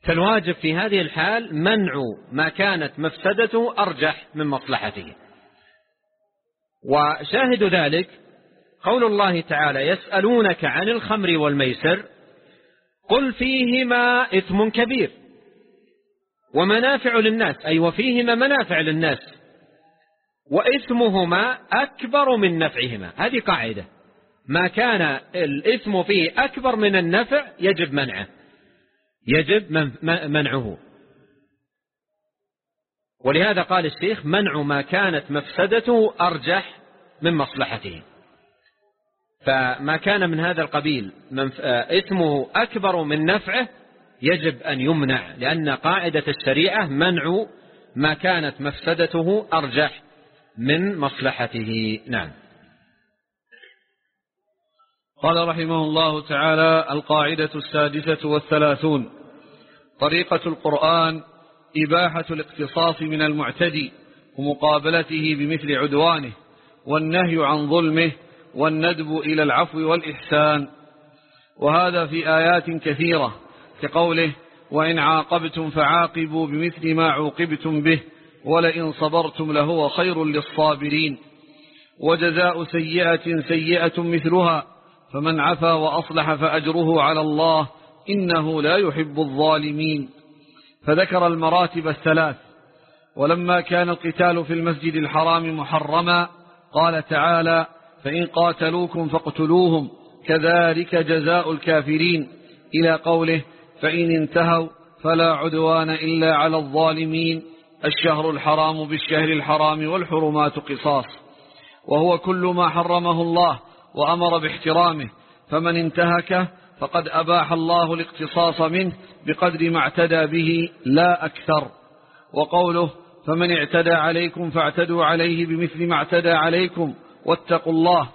فالواجب في هذه الحال منع ما كانت مفسدته أرجح من مصلحته. وشاهد ذلك قول الله تعالى يسألونك عن الخمر والميسر قل فيهما إثم كبير. ومنافع للناس أي وفيهما منافع للناس وإثمهما أكبر من نفعهما. هذه قاعدة. ما كان الإثم فيه أكبر من النفع يجب منعه. يجب منعه. ولهذا قال الشيخ منع ما كانت مفسدته أرجح من مصلحته. فما كان من هذا القبيل إثمه أكبر من نفعه يجب أن يمنع لأن قاعدة الشريعة منع ما كانت مفسدته أرجح من مصلحته. نعم. قال رحمه الله تعالى القاعدة السادسة والثلاثون. طريقة القرآن إباحة الاقتصاص من المعتدي ومقابلته بمثل عدوانه والنهي عن ظلمه والندب إلى العفو والإحسان. وهذا في آيات كثيرة كقوله وإن عاقبتم فعاقبوا بمثل ما عوقبتم به ولئن صبرتم لهو خير للصابرين. وجزاء سيئة سيئة مثلها فمن عفا وأصلح فأجره على الله إنه لا يحب الظالمين. فذكر المراتب الثلاث. ولما كان القتال في المسجد الحرام محرما قال تعالى فإن قاتلوكم فاقتلوهم كذلك جزاء الكافرين. إلى قوله فإن انتهوا فلا عدوان إلا على الظالمين. الشهر الحرام بالشهر الحرام والحرمات قصاص. وهو كل ما حرمه الله. وأمر باحترامه فمن انتهكه فقد أباح الله الاقتصاص منه بقدر ما اعتدى به لا أكثر. وقوله فمن اعتدى عليكم فاعتدوا عليه بمثل ما اعتدى عليكم واتقوا الله.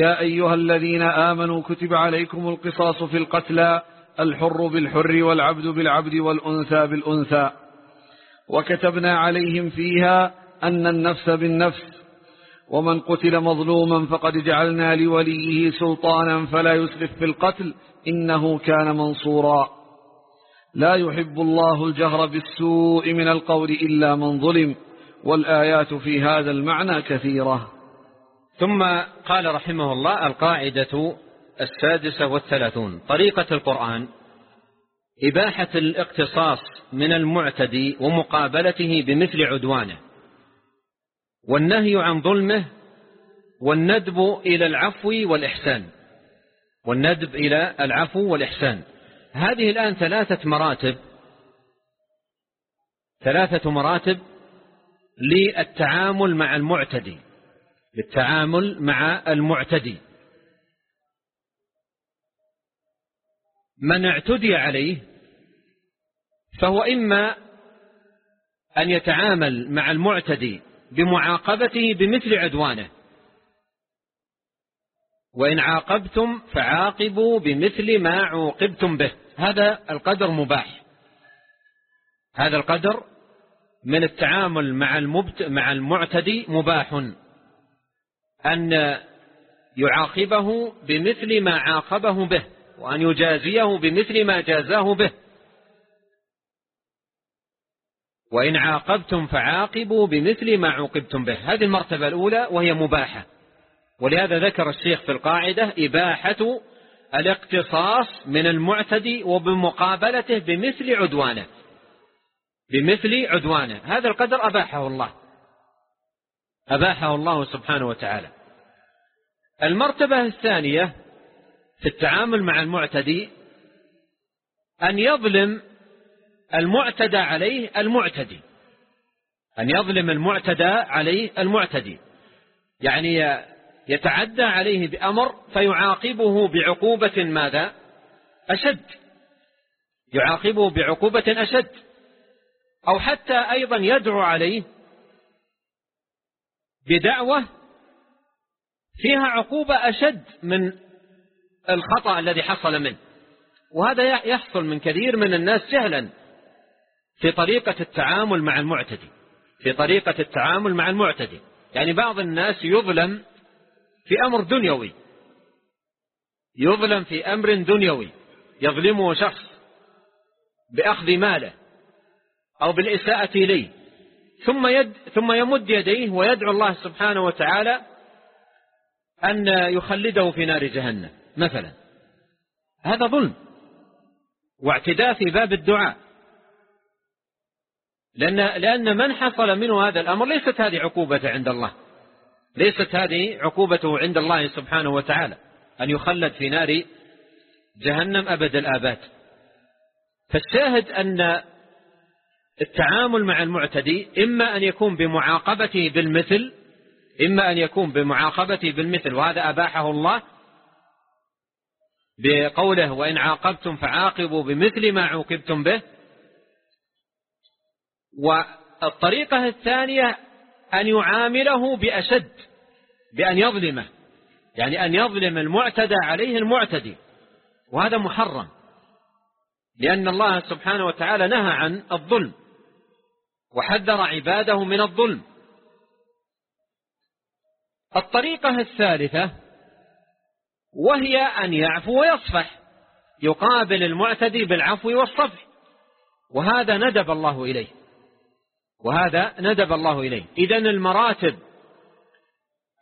يا أيها الذين آمنوا كتب عليكم القصاص في القتلى الحر بالحر والعبد بالعبد والأنثى بالأنثى. وكتبنا عليهم فيها أن النفس بالنفس ومن قتل مظلوما فقد جعلنا لوليه سلطانا فلا يسرف في القتل إنه كان منصورا. لا يحب الله الجهر بالسوء من القول إلا من ظلم والآيات في هذا المعنى كثيرة. ثم قال رحمه الله القاعدة السادسة والثلاثون. طريقة القرآن إباحة الاقتصاص من المعتدي ومقابلته بمثل عدوانه. والنهي عن ظلمه والندب إلى العفو والإحسان. والندب إلى العفو والإحسان. هذه الآن ثلاثة مراتب ثلاثة مراتب للتعامل مع المعتدي. للتعامل مع المعتدي. من اعتدي عليه فهو إما أن يتعامل مع المعتدي بمعاقبته بمثل عدوانه. وإن عاقبتم فعاقبوا بمثل ما عوقبتم به. هذا القدر مباح. هذا القدر من التعامل مع المبت مع المعتدي مباح. أن يعاقبه بمثل ما عاقبه به وأن يجازيه بمثل ما جازاه به. وإن عاقبتم فعاقبوا بمثل ما عوقبتم به. هذه المرتبة الأولى وهي مباحة. ولهذا ذكر الشيخ في القاعدة إباحة الاقتصاص من المعتدي وبمقابلته بمثل عدوانه. بمثل عدوانه. هذا القدر أباحه الله. أباحه الله سبحانه وتعالى. المرتبة الثانية في التعامل مع المعتدي أن يظلم المعتدى عليه المعتدي. أن يظلم المعتدى عليه المعتدي. يعني يتعدى عليه بأمر فيعاقبه بعقوبة ماذا؟ أشد. يعاقبه بعقوبة أشد. أو حتى أيضا يدعو عليه بدعوة فيها عقوبة أشد من الخطأ الذي حصل منه. وهذا يحصل من كثير من الناس جهلا. في طريقة التعامل مع المعتدي. في طريقة التعامل مع المعتدي. يعني بعض الناس يظلم في أمر دنيوي. يظلم في أمر دنيوي. يظلمه شخص بأخذ ماله أو بالإساءة إليه. ثم, يد ثم يمد يديه ويدعو الله سبحانه وتعالى أن يخلده في نار جهنم مثلا. هذا ظلم. واعتداء في باب الدعاء. لأن, لأن من حصل منه هذا الأمر ليست هذه عقوبة عند الله. ليست هذه عقوبته عند الله سبحانه وتعالى. أن يخلد في نار جهنم أبد الآباد. فالشاهد أن التعامل مع المعتدي إما أن يكون بمعاقبته بالمثل إما أن يكون بمعاقبته بالمثل وهذا أباحه الله بقوله وإن عاقبتم فعاقبوا بمثل ما عوقبتم به. والطريقة الثانية أن يعامله بأشد بأن يظلمه يعني أن يظلم المعتدى عليه المعتدي وهذا محرم لأن الله سبحانه وتعالى نهى عن الظلم وحذر عباده من الظلم. الطريقة الثالثة وهي أن يعفو ويصفح يقابل المعتدي بالعفو والصفح وهذا ندب الله إليه. وهذا ندب الله إليه. إذا المراتب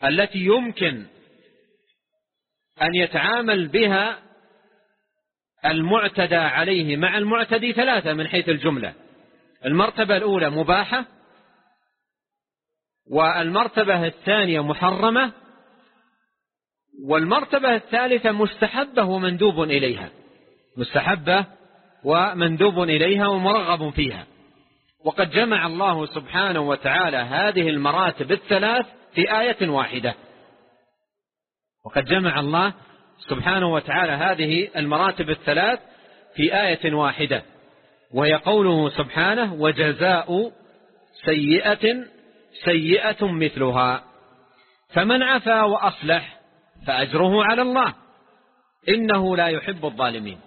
التي يمكن أن يتعامل بها المعتدى عليه مع المعتدي ثلاثة من حيث الجملة. المرتبة الأولى مباحة والمرتبة الثانية محرمة والمرتبة الثالثة مستحبة ومندوب إليها. مستحبة ومندوب إليها ومرغب فيها. وقد جمع الله سبحانه وتعالى هذه المراتب الثلاث في آية واحدة. وقد جمع الله سبحانه وتعالى هذه المراتب الثلاث في آية واحدة. وهي قوله سبحانه وجزاء سيئة سيئة مثلها. فمن عفا وأصلح فأجره على الله. إنه لا يحب الظالمين.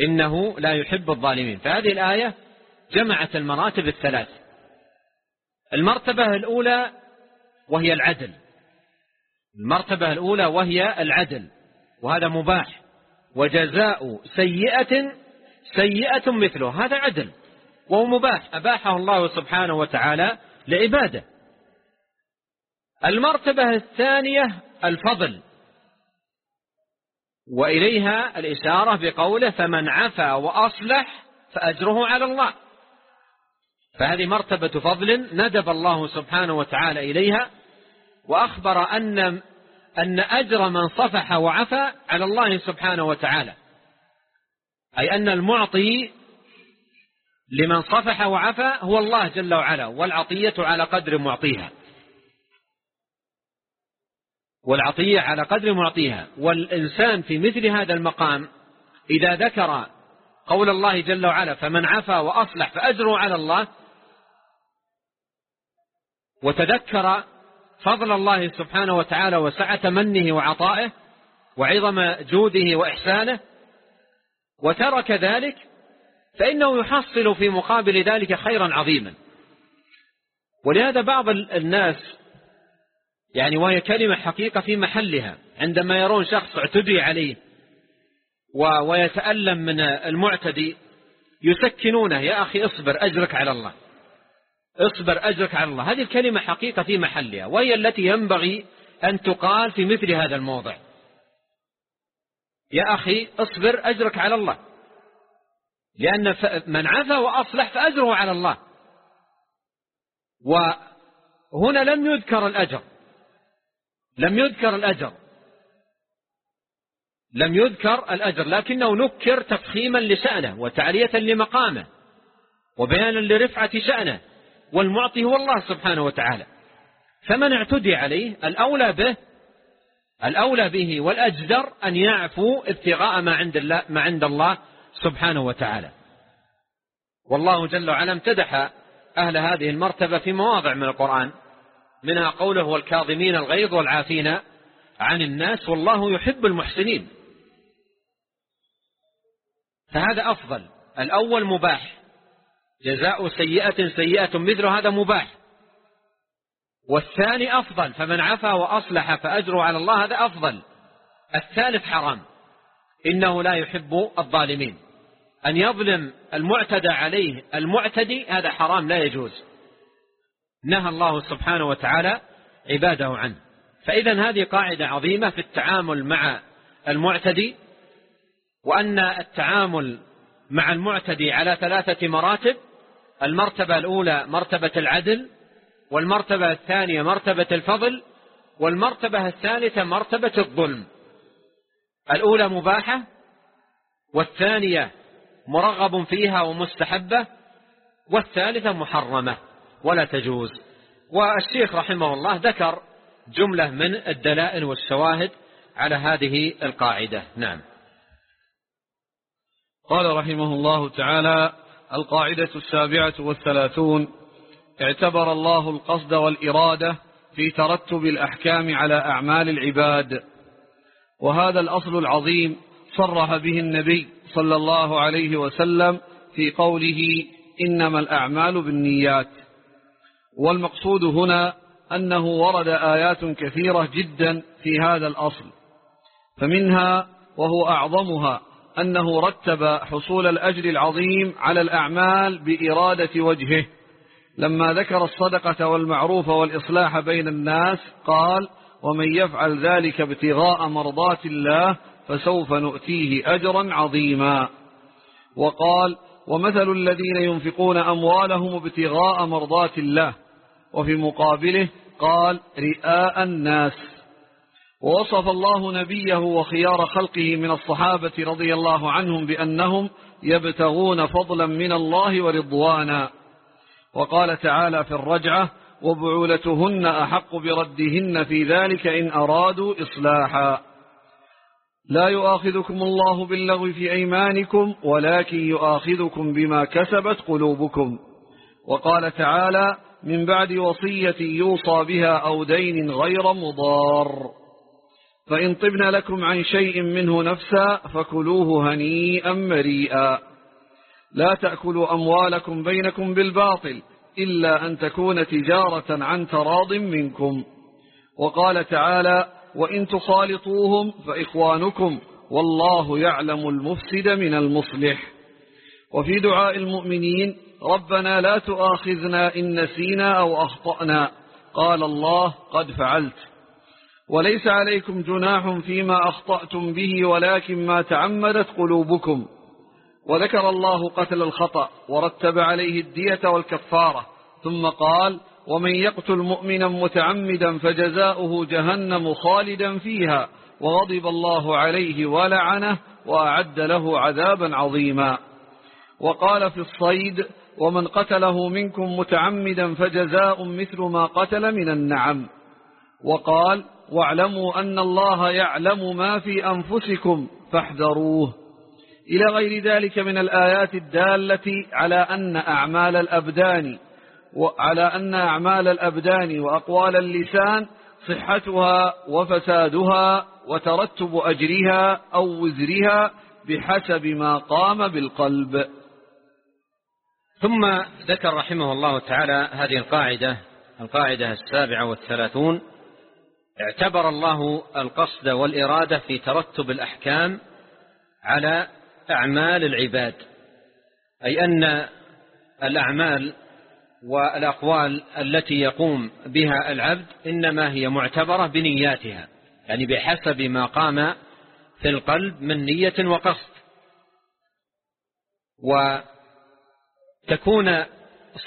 إنه لا يحب الظالمين. فهذه الآية جمعت المراتب الثلاث. المرتبة الأولى وهي العدل. المرتبة الأولى وهي العدل وهذا مباح. وجزاء سيئة سيئة مثله هذا عدل وهو مباح. أباحه الله سبحانه وتعالى لعباده. المرتبة الثانية الفضل. وإليها الإشارة بقوله فمن عفا وأصلح فأجره على الله. فهذه مرتبة فضل ندب الله سبحانه وتعالى إليها وأخبر أن أن أجر من صفح وعفى على الله سبحانه وتعالى. أي أن المعطي لمن صفح وعفى هو الله جل وعلا والعطية على قدر معطيها. والعطية على قدر معطيها. والإنسان في مثل هذا المقام إذا ذكر قول الله جل وعلا فمن عفى وأصلح فأجره على الله وتذكر فضل الله سبحانه وتعالى وسعة منه وعطائه وعظم جوده وإحسانه وترك ذلك فإنه يحصل في مقابل ذلك خيرا عظيما. ولهذا بعض الناس يعني وهي كلمة حقيقة في محلها عندما يرون شخص اعتدي عليه ويتألم من المعتدي يسكنونه يا أخي اصبر أجرك على الله. اصبر أجرك على الله. هذه الكلمة حقيقة في محلها. وهي التي ينبغي أن تقال في مثل هذا الموضع. يا أخي اصبر أجرك على الله. لأن من عفى وأصلح فأجره على الله. وهنا لم يذكر الأجر. لم يذكر الأجر. لم يذكر الأجر. لكنه نكر تفخيما لشأنه وتعلية لمقامه وبيانا لرفعة شأنه. والمعطي هو الله سبحانه وتعالى. فمن اعتدي عليه الأولى به الأولى به والأجدر أن يعفو ابتغاء ما عند الله, ما عند الله سبحانه وتعالى. والله جل وعلا امتدح أهل هذه المرتبة في مواضع من القرآن منها قوله والكاظمين الغيظ والعافين عن الناس والله يحب المحسنين فهذا أفضل الأول مباح. جزاء سيئة سيئة مثل هذا مباح. والثاني أفضل فمن عفا وأصلح فأجره على الله هذا أفضل. الثالث حرام إنه لا يحب الظالمين. أن يظلم المعتدى عليه المعتدي هذا حرام لا يجوز. نهى الله سبحانه وتعالى عباده عنه. فإذا هذه قاعدة عظيمة في التعامل مع المعتدي وأن التعامل مع المعتدي على ثلاثة مراتب. المرتبة الأولى مرتبة العدل والمرتبة الثانية مرتبة الفضل والمرتبة الثالثة مرتبة الظلم. الأولى مباحة والثانية مرغب فيها ومستحبة والثالثة محرمة ولا تجوز. والشيخ رحمه الله ذكر جملة من الدلائل والشواهد على هذه القاعدة. نعم. قال رحمه الله تعالى القاعدة السابعة والثلاثون. اعتبر الله القصد والإرادة في ترتب الأحكام على أعمال العباد. وهذا الأصل العظيم صرح به النبي صلى الله عليه وسلم في قوله إنما الأعمال بالنيات. والمقصود هنا أنه ورد آيات كثيرة جدا في هذا الأصل. فمنها وهو أعظمها أنه رتب حصول الأجر العظيم على الأعمال بإرادة وجهه. لما ذكر الصدقة والمعروف والإصلاح بين الناس قال ومن يفعل ذلك ابتغاء مرضات الله فسوف نؤتيه أجرا عظيما. وقال ومثل الذين ينفقون أموالهم ابتغاء مرضات الله وفي مقابله قال رئاء الناس. ووصف الله نبيه وخيار خلقه من الصحابة رضي الله عنهم بأنهم يبتغون فضلا من الله ورضوانا. وقال تعالى في الرجعة وبعولتهن أحق بردهن في ذلك إن أرادوا إصلاحا. لا يؤاخذكم الله باللغو في أيمانكم ولكن يؤاخذكم بما كسبت قلوبكم. وقال تعالى من بعد وصية يوصى بها أو دين غير مضار. فإن طبن لكم عن شيء منه نفسا فكلوه هنيئا مريئا. لا تأكلوا أموالكم بينكم بالباطل إلا أن تكون تجارة عن تراض منكم. وقال تعالى وإن تخالطوهم فإخوانكم والله يعلم المفسد من المصلح. وفي دعاء المؤمنين ربنا لا تؤاخذنا إن نسينا أو أخطأنا. قال الله قد فعلت. وليس عليكم جناح فيما أخطأتم به ولكن ما تعمدت قلوبكم. وذكر الله قتل الخطأ ورتب عليه الدية والكفارة ثم قال ومن يقتل مؤمنا متعمدا فجزاؤه جهنم خالدا فيها وغضب الله عليه ولعنه وأعد له عذابا عظيما. وقال في الصيد ومن قتله منكم متعمدا فجزاء مثل ما قتل من النعم. وقال واعلموا أن الله يعلم ما في أنفسكم فاحذروه. إلى غير ذلك من الآيات الدالة على أن أعمال الأبدان وعلى أن أعمال الأبدان وأقوال اللسان صحتها وفسادها وترتب أجرها أو وزرها بحسب ما قام بالقلب. ثم ذكر رحمه الله تعالى هذه القاعدة القاعدة السابعة والثلاثون. اعتبر الله القصد والإرادة في ترتب الأحكام على أعمال العباد أي أن الأعمال والأقوال التي يقوم بها العبد إنما هي معتبرة بنياتها يعني بحسب ما قام في القلب من نية وقصد. وتكون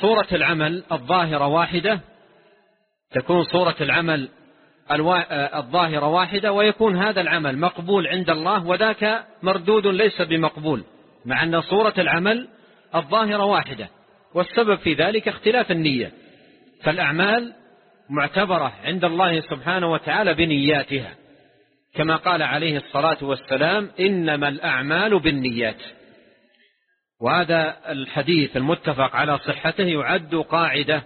صورة العمل الظاهرة واحدة تكون صورة العمل الظاهرة واحدة ويكون هذا العمل مقبول عند الله وذاك مردود ليس بمقبول مع أن صورة العمل الظاهرة واحدة. والسبب في ذلك اختلاف النية. فالأعمال معتبرة عند الله سبحانه وتعالى بنياتها. كما قال عليه الصلاة والسلام إنما الأعمال بالنيات. وهذا الحديث المتفق على صحته يعد قاعدة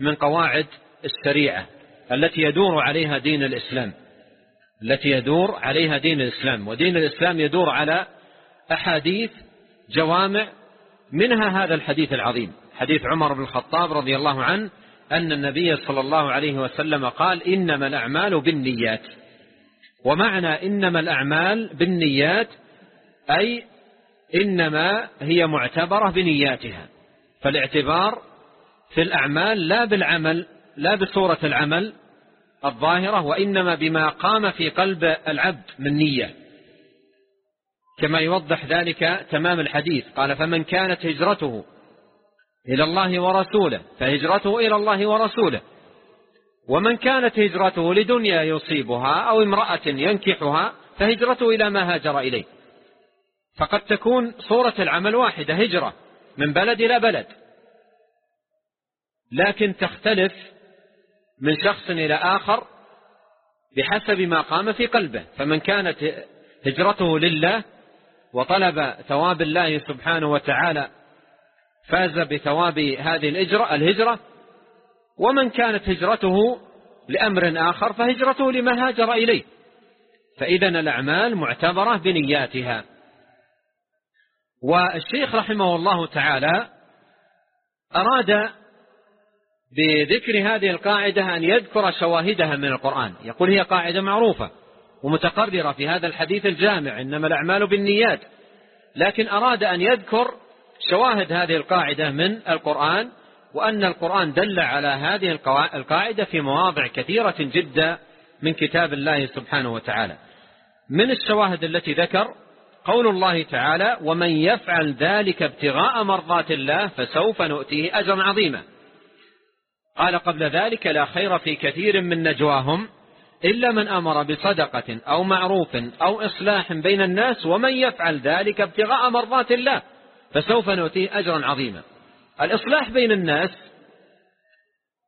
من قواعد الشريعة. التي يدور عليها دين الإسلام. التي يدور عليها دين الإسلام. ودين الإسلام يدور على أحاديث جوامع منها هذا الحديث العظيم. حديث عمر بن الخطاب رضي الله عنه أن النبي صلى الله عليه وسلم قال إنما الأعمال بالنيات. ومعنى إنما الأعمال بالنيات أي إنما هي معتبرة بنياتها. فالاعتبار في الأعمال لا بالعمل لا بصورة العمل الظاهرة وإنما بما قام في قلب العبد من نية. كما يوضح ذلك تمام الحديث. قال فمن كانت هجرته إلى الله ورسوله فهجرته إلى الله ورسوله. ومن كانت هجرته لدنيا يصيبها أو امرأة ينكحها فهجرته إلى ما هاجر إليه. فقد تكون صورة العمل واحدة هجرة من بلد إلى بلد. لكن تختلف من شخص إلى آخر بحسب ما قام في قلبه. فمن كانت هجرته لله وطلب ثواب الله سبحانه وتعالى فاز بثواب هذه الهجرة, الهجرة ومن كانت هجرته لأمر آخر فهجرته لما هاجر إليه. فإذا الأعمال معتبرة بنياتها. والشيخ رحمه الله تعالى أراد بذكر هذه القاعدة أن يذكر شواهدها من القرآن. يقول هي قاعدة معروفة ومتقررة في هذا الحديث الجامع إنما الأعمال بالنيات. لكن أراد أن يذكر شواهد هذه القاعدة من القرآن وأن القرآن دل على هذه القاعدة في مواضع كثيرة جدا من كتاب الله سبحانه وتعالى. من الشواهد التي ذكر؟ قول الله تعالى ومن يفعل ذلك ابتغاء مرضات الله فسوف نؤتيه أجرا عظيما. قال قبل ذلك لا خير في كثير من نجواهم إلا من أمر بصدقة أو معروف أو إصلاح بين الناس ومن يفعل ذلك ابتغاء مرضات الله فسوف نؤتيه أجرا عظيما. الإصلاح بين الناس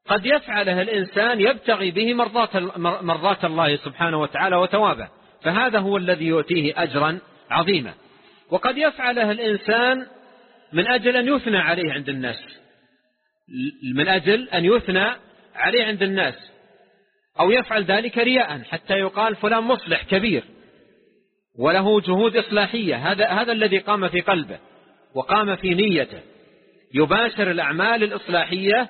قد يفعله الإنسان يبتغي به مرضات, الله سبحانه وتعالى وتوابه فهذا هو الذي يؤتيه أجرا عظيما. وقد يفعله الإنسان من أجل أن يثنى عليه عند الناس. من أجل أن يثنى عليه عند الناس أو يفعل ذلك رياء حتى يقال فلان مصلح كبير وله جهود إصلاحية. هذا, هذا الذي قام في قلبه وقام في نيته. يباشر الأعمال الإصلاحية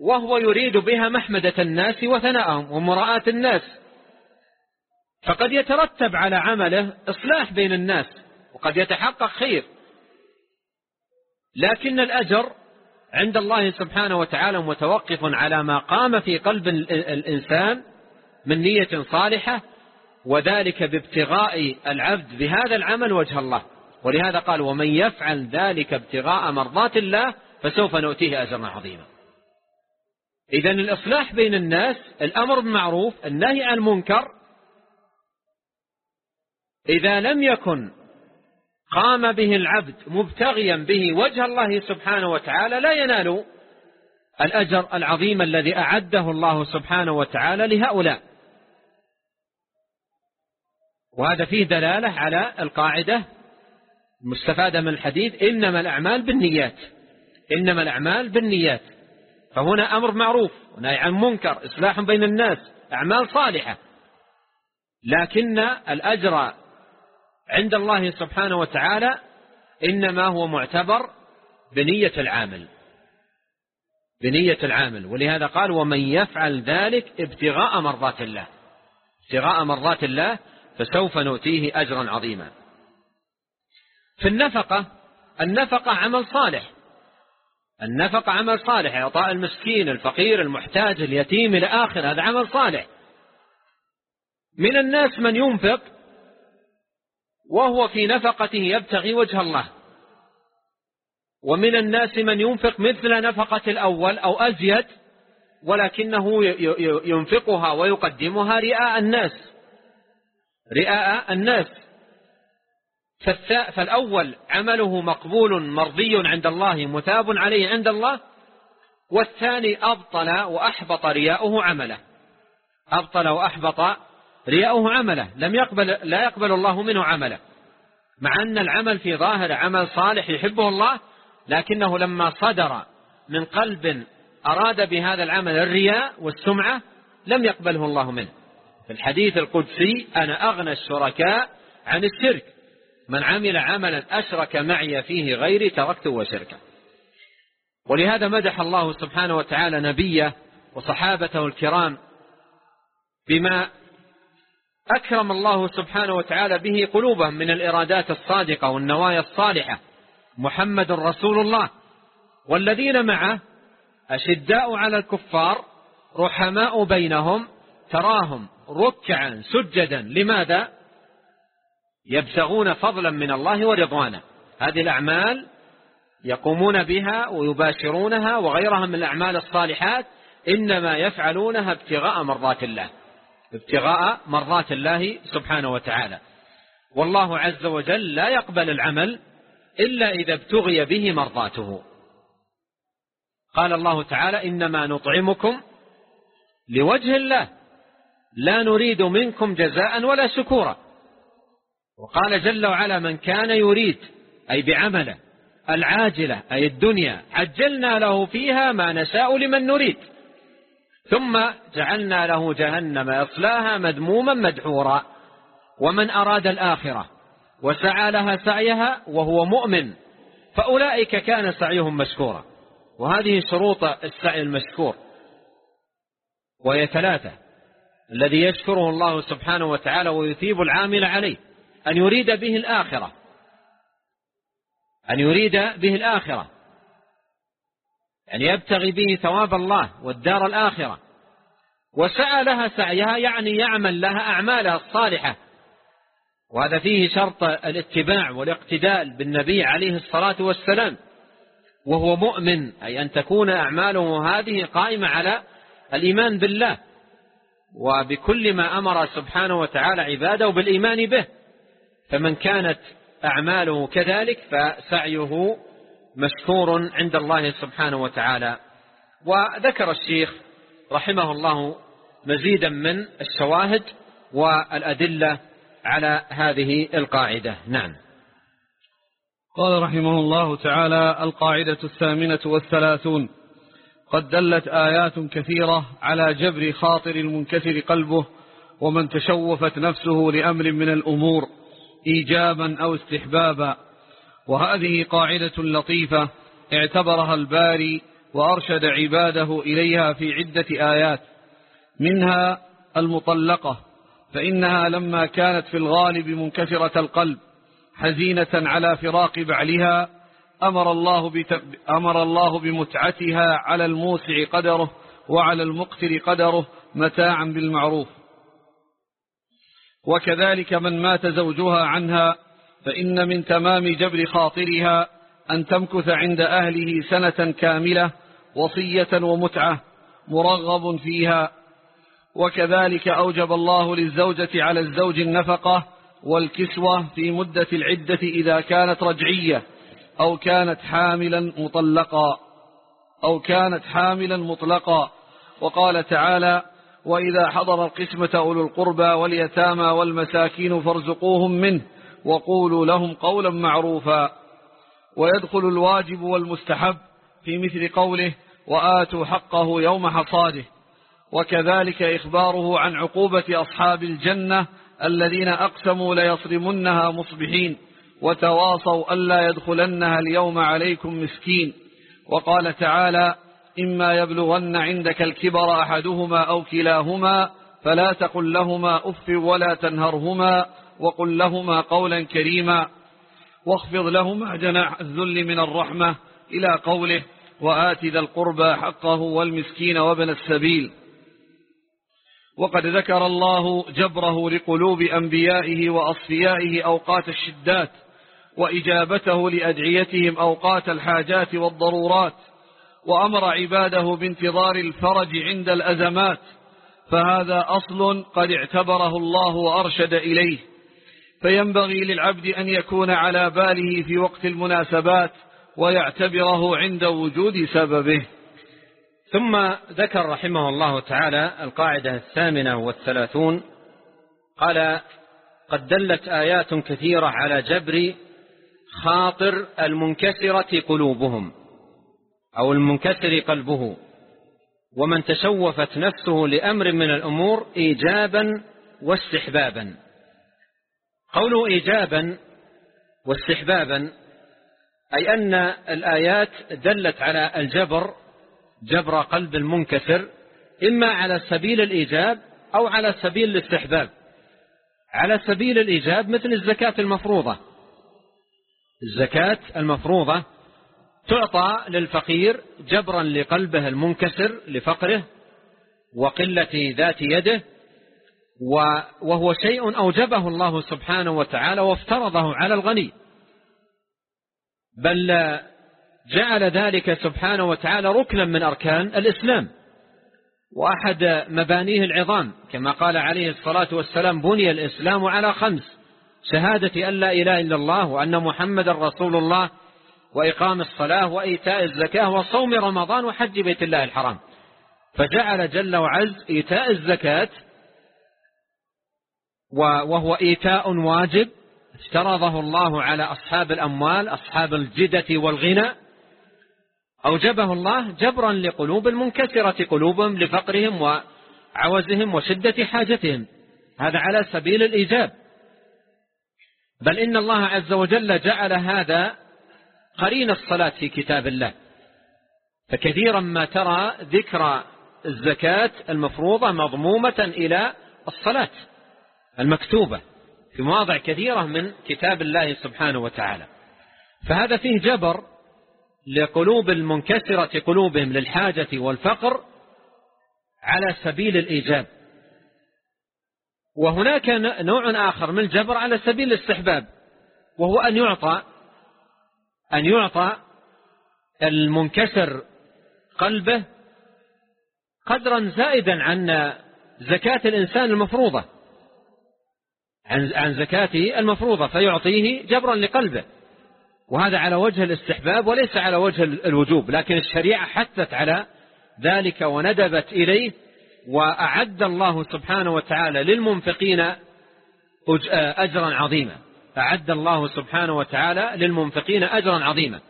وهو يريد بها محمدة الناس وثناءهم ومراءة الناس. فقد يترتب على عمله إصلاح بين الناس وقد يتحقق خير. لكن الأجر عند الله سبحانه وتعالى متوقف على ما قام في قلب الإنسان من نية صالحة وذلك بابتغاء العبد بهذا العمل وجه الله. ولهذا قال ومن يفعل ذلك ابتغاء مرضات الله فسوف نؤتيه أجرا عظيما. إذا الإصلاح بين الناس الأمر بالمعروف النهي عن المنكر إذا لم يكن قام به العبد مبتغيا به وجه الله سبحانه وتعالى لا ينال الأجر العظيم الذي أعده الله سبحانه وتعالى لهؤلاء. وهذا فيه دلالة على القاعدة المستفادة من الحديث إنما الأعمال بالنيات إنما الأعمال بالنيات. فهنا أمر معروف ونهي عن منكر إصلاح بين الناس أعمال صالحة. لكن الأجر عند الله سبحانه وتعالى إنما هو معتبر بنية العامل. بنية العامل. ولهذا قال ومن يفعل ذلك ابتغاء مرضات الله. ابتغاء مرضات الله فسوف نؤتيه أجرا عظيما. في النفقة النفقة عمل صالح. النفقة عمل صالح. إعطاء المسكين الفقير المحتاج اليتيم إلى آخر هذا عمل صالح. من الناس من ينفق وهو في نفقته يبتغي وجه الله. ومن الناس من ينفق مثل نفقة الأول أو أزيد ولكنه ينفقها ويقدمها رئاء الناس. رئاء الناس. فالأول عمله مقبول مرضي عند الله مثاب عليه عند الله والثاني أبطل وأحبط رياؤه عمله. أبطل وأحبط رياؤه عمله لم يقبل لا يقبل الله منه عمله. مع أن العمل في ظاهر عمل صالح يحبه الله لكنه لما صدر من قلب أراد بهذا العمل الرياء والسمعة لم يقبله الله منه. في الحديث القدسي أنا أغنى الشركاء عن الشرك. من عمل عملا أشرك معي فيه غيري تركته وشركه ولهذا مدح الله سبحانه وتعالى نبيه وصحابته الكرام بما أكرم الله سبحانه وتعالى به قلوبهم من الإرادات الصادقة والنوايا الصالحة. محمد رسول الله. والذين معه أشداء على الكفار رحماء بينهم تراهم ركعا سجدا. لماذا؟ يبتغون فضلا من الله ورضوانا هذه الأعمال يقومون بها ويباشرونها وغيرها من الأعمال الصالحات إنما يفعلونها ابتغاء مرضات الله. ابتغاء مرضات الله سبحانه وتعالى. والله عز وجل لا يقبل العمل إلا إذا ابتغي به مرضاته. قال الله تعالى إنما نطعمكم لوجه الله. لا نريد منكم جزاء ولا شكورا. وقال جل وعلا من كان يريد أي بعمله العاجلة أي الدنيا عجلنا له فيها ما نشاء لمن نريد. ثم جعلنا له جهنم يصلاها مذموما مدحورا. ومن أراد الآخرة وسعى لها سعيها وهو مؤمن فأولئك كان سعيهم مشكورا. وهذه شروط السعي المشكور. وهي ثلاثة. الذي يشكره الله سبحانه وتعالى ويثيب العامل عليه. أن يريد به الآخرة. أن يريد به الآخرة. يعني يبتغي به ثواب الله والدار الآخرة. وسعى لها سعيها يعني يعمل لها أعمالها الصالحة. وهذا فيه شرط الاتباع والاقتداء بالنبي عليه الصلاة والسلام. وهو مؤمن أي أن تكون أعماله هذه قائمة على الإيمان بالله. وبكل ما أمر سبحانه وتعالى عباده بالإيمان به. فمن كانت أعماله كذلك فسعيه مشكور عند الله سبحانه وتعالى. وذكر الشيخ رحمه الله مزيدا من الشواهد والأدلة على هذه القاعدة. نعم. قال رحمه الله تعالى القاعدة الثامنة والثلاثون قد دلت آيات كثيرة على جبر خاطر المنكسر قلبه ومن تشوفت نفسه لأمر من الأمور إيجابا أو استحبابا. وهذه قاعدة لطيفة اعتبرها الباري وأرشد عباده إليها في عدة آيات منها المطلقة فإنها لما كانت في الغالب منكسرة القلب حزينة على فراق بعلها أمر الله. أمر الله بمتعتها على الموسع قدره وعلى المقتر قدره متاعا بالمعروف وكذلك من مات زوجها عنها فإن من تمام جبر خاطرها أن تمكث عند أهله سنة كاملة وصية ومتعة مرغب فيها. وكذلك أوجب الله للزوجة على الزوج النفقة والكسوة في مدة العدة إذا كانت رجعية أو كانت حاملا مطلقا. أو كانت حاملا مطلقا. وقال تعالى وإذا حضر القسمة أولو القربى واليتامى والمساكين فارزقوهم منه وقولوا لهم قولا معروفا. ويدخل الواجب والمستحب في مثل قوله وآتوا حقه يوم حصاده. وكذلك إخباره عن عقوبة أصحاب الجنة الذين أقسموا ليصرمنها مصبحين وتواصوا ألا يدخلنها اليوم عليكم مسكين. وقال تعالى إما يبلغن عندك الكبر أحدهما أو كلاهما فلا تقل لهما أف ولا تنهرهما وقل لهما قولا كريما واخفض لهما جناح الذل من الرحمة إلى قوله وآت ذا القربى حقه والمسكين وابن السبيل. وقد ذكر الله جبره لقلوب أنبيائه وأصفيائه أوقات الشدات وإجابته لأدعيتهم أوقات الحاجات والضرورات وأمر عباده بانتظار الفرج عند الأزمات فهذا أصل قد اعتبره الله وأرشد إليه. فينبغي للعبد أن يكون على باله في وقت المناسبات ويعتبره عند وجود سببه. ثم ذكر رحمه الله تعالى القاعدة الثامنة والثلاثون قال قد دلت آيات كثيرة على جبر خاطر المنكسرة قلوبهم أو المنكسر قلبه ومن تشوفت نفسه لأمر من الأمور إيجابا واستحبابا. قوله إيجابا واستحبابا أي أن الآيات دلت على الجبر جبر قلب المنكسر إما على سبيل الإيجاب أو على سبيل الاستحباب. على سبيل الإيجاب مثل الزكاة المفروضة. الزكاة المفروضة تعطى للفقير جبرا لقلبه المنكسر لفقره وقلة ذات يده وهو شيء أوجبه الله سبحانه وتعالى وافترضه على الغني. بل جعل ذلك سبحانه وتعالى ركنا من أركان الإسلام. وأحد مبانيه العظام كما قال عليه الصلاة والسلام بني الإسلام على خمس شهادة أن لا إله إلا الله وأن محمد رسول الله وإقام الصلاة وإيتاء الزكاة وصوم رمضان وحج بيت الله الحرام. فجعل جل وعز إيتاء الزكاة وهو إيتاء واجب افترضه الله على أصحاب الأموال أصحاب الجدة والغنى. أوجبه الله جبرا لقلوب المنكسرة قلوبهم لفقرهم وعوزهم وشدة حاجتهم. هذا على سبيل الإيجاب. بل إن الله عز وجل جعل هذا قرين الصلاة في كتاب الله. فكثيرا ما ترى ذكر الزكاة المفروضة مضمومة إلى الصلاة. المكتوبة في مواضع كثيرة من كتاب الله سبحانه وتعالى. فهذا فيه جبر لقلوب المنكسرة قلوبهم للحاجة والفقر على سبيل الإيجاب. وهناك نوع آخر من الجبر على سبيل الاستحباب وهو أن يعطى أن يعطى المنكسر قلبه قدرا زائدا عن زكاة الإنسان المفروضة. عن زكاته المفروضة فيعطيه جبرا لقلبه. وهذا على وجه الاستحباب وليس على وجه الوجوب لكن الشريعة حثت على ذلك وندبت إليه وأعد الله سبحانه وتعالى للمنفقين أجرا عظيما. أعد الله سبحانه وتعالى للمنفقين أجرا عظيما.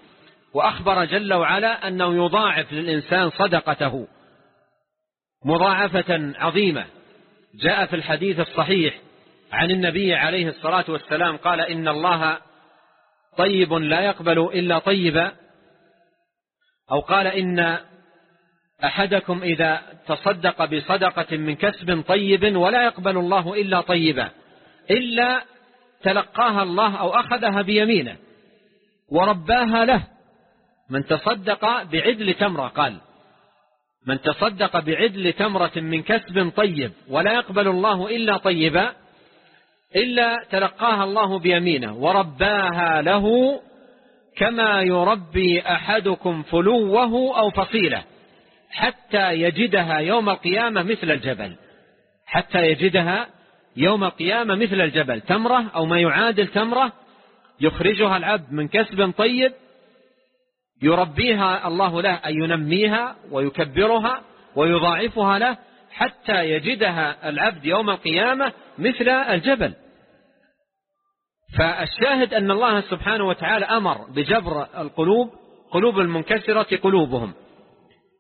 وأخبر جل وعلا أنه يضاعف للإنسان صدقته مضاعفة عظيمة. جاء في الحديث الصحيح عن النبي عليه الصلاة والسلام قال إن الله طيب لا يقبل إلا طيبا أو قال إن أحدكم إذا تصدق بصدقة من كسب طيب ولا يقبل الله إلا طيبا إلا تلقاها الله أو أخذها بيمينه ورباها له. من تصدق بعدل تمرة قال من تصدق بعدل تمرة من كسب طيب ولا يقبل الله إلا طيبا إلا تلقاها الله بيمينه ورباها له كما يربي أحدكم فلوه أو فصيلة حتى يجدها يوم القيامة مثل الجبل. حتى يجدها يوم القيامة مثل الجبل. تمرة أو ما يعادل تمرة يخرجها العبد من كسب طيب يربيها الله له أن ينميها ويكبرها ويضاعفها له حتى يجدها العبد يوم القيامة مثل الجبل. فالشاهد أن الله سبحانه وتعالى أمر بجبر القلوب قلوب المنكسرة قلوبهم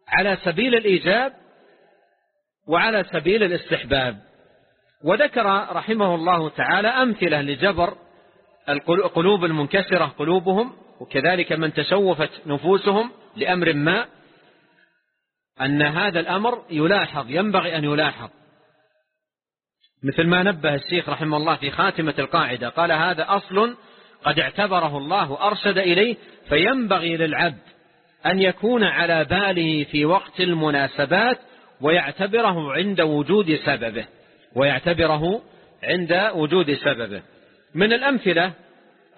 على سبيل الإيجاب وعلى سبيل الاستحباب. وذكر رحمه الله تعالى أمثلة لجبر القلوب المنكسرة قلوبهم وكذلك من تشوفت نفوسهم لأمر ما أن هذا الأمر يلاحظ ينبغي أن يلاحظ. مثل ما نبه الشيخ رحمه الله في خاتمة القاعدة قال هذا أصل قد اعتبره الله أرشد إليه فينبغي للعبد أن يكون على باله في وقت المناسبات ويعتبره عند وجود سببه ويعتبره عند وجود سببه. من الأمثلة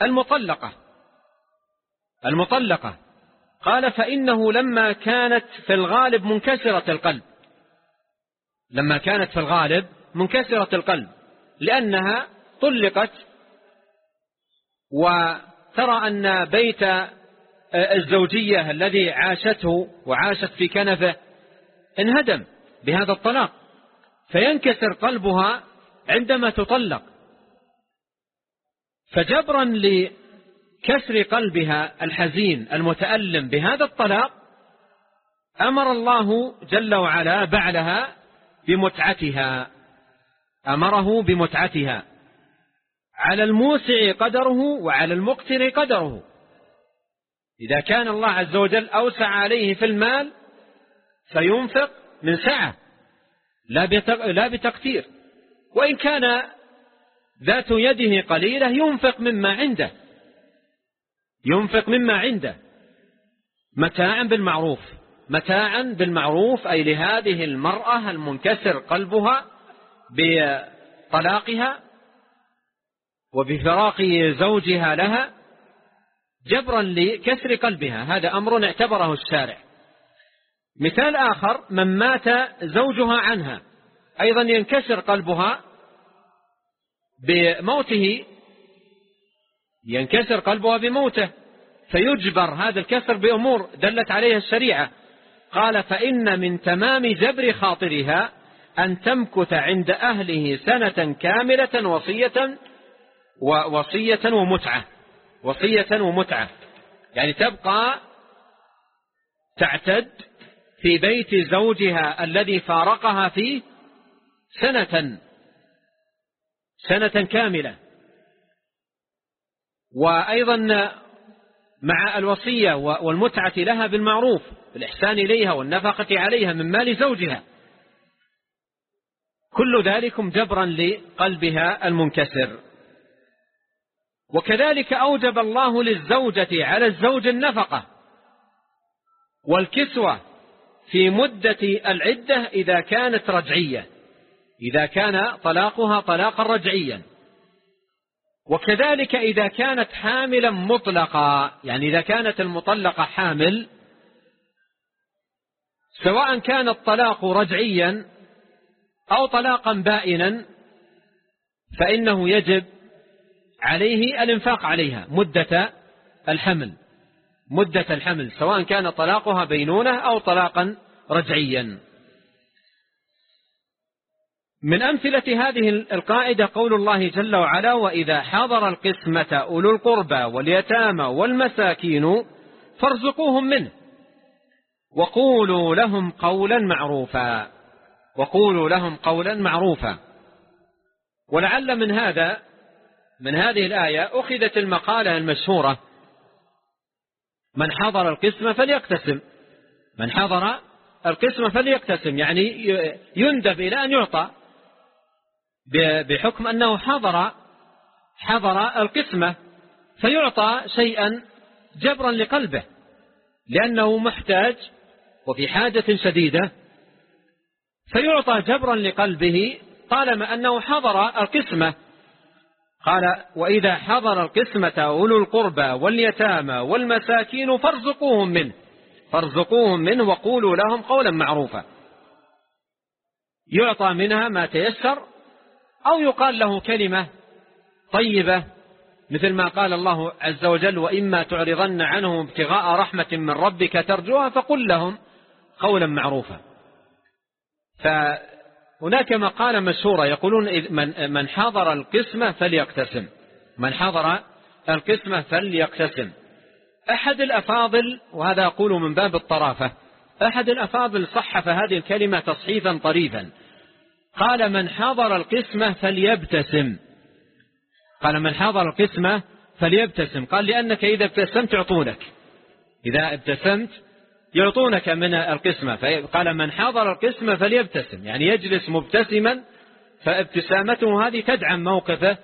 المطلقة المطلقة قال فإنه لما كانت في الغالب منكسرة القلب. لما كانت في الغالب منكسرة القلب. لأنها طلقت وترى أن بيت الزوجية الذي عاشته وعاشت في كنفه انهدم بهذا الطلاق. فينكسر قلبها عندما تطلق. فجبرا لكسر قلبها الحزين المتألم بهذا الطلاق أمر الله جل وعلا بعلها بمتعتها. أمره بمتعتها. على الموسع قدره وعلى المقتر قدره. إذا كان الله عز وجل أوسع عليه في المال فينفق من سعة لا بتقتير. وإن كان ذات يده قليلة ينفق مما عنده. ينفق مما عنده. متاعا بالمعروف. متاعا بالمعروف أي لهذه المرأة المنكسر قلبها بطلاقها وبفراق زوجها لها جبرا لكسر قلبها. هذا أمر اعتبره الشارع. مثال آخر من مات زوجها عنها أيضا ينكسر قلبها بموته ينكسر قلبها بموته فيجبر هذا الكسر بأمور دلت عليها الشريعة. قال فإن من تمام جبر خاطرها أن تمكث عند أهله سنة كاملة وصية ووصية ومتعة. وصية ومتعة. يعني تبقى تعتد في بيت زوجها الذي فارقها فيه سنة سنة كاملة. وأيضا مع الوصية والمتعة لها بالمعروف بالإحسان إليها والنفقة عليها من مال زوجها. كل ذلكم جبرا لقلبها المنكسر. وكذلك أوجب الله للزوجة على الزوج النفقة والكسوة في مدة العدة إذا كانت رجعية. إذا كان طلاقها طلاقا رجعيا. وكذلك إذا كانت حاملا مطلقا يعني إذا كانت المطلقة حامل سواء كان الطلاق رجعيا أو طلاقا بائنا فإنه يجب عليه الإنفاق عليها مدة الحمل مدة الحمل سواء كان طلاقها بينونة أو طلاقا رجعيا. من أمثلة هذه القاعدة قول الله جل وعلا وإذا حضر القسمة أولو القربى واليتامى والمساكين فارزقوهم منه وقولوا لهم قولا معروفا وقولوا لهم قولا معروفا. ولعل من هذا من هذه الآية أخذت المقالة المشهورة من حضر القسمة فليقتسم. من حضر القسمة فليقتسم يعني يندب إلى أن يعطى. بحكم أنه حضر حضر القسمة فيعطى شيئا جبرا لقلبه لأنه محتاج وفي حاجة شديدة فيعطى جبرا لقلبه طالما أنه حضر القسمة. قال وإذا حضر القسمة أولو القربى واليتامى والمساكين فارزقوهم منه فارزقوهم منه وقولوا لهم قولا معروفا. يعطى منها ما تيسر أو يقال له كلمة طيبة مثل ما قال الله عز وجل وإما تعرضن عنهم ابتغاء رحمة من ربك ترجوها فقل لهم قولا معروفا. فهناك مقالة مشهورة يقولون من, حضر القسمة فليقتسم. من حضر القسمة فليقتسم. أحد الأفاضل وهذا أقول من باب الطرافة أحد الأفاضل صحف هذه الكلمة تصحيفا طريفا. قال من حضر القسمة فليبتسم. قال من حضر القسمة فليبتسم. قال لأنك إذا ابتسمت يعطونك. إذا ابتسمت يعطونك من القسمة. قال من حضر القسمة فليبتسم. يعني يجلس مبتسما فابتسامته هذه تدعم موقفه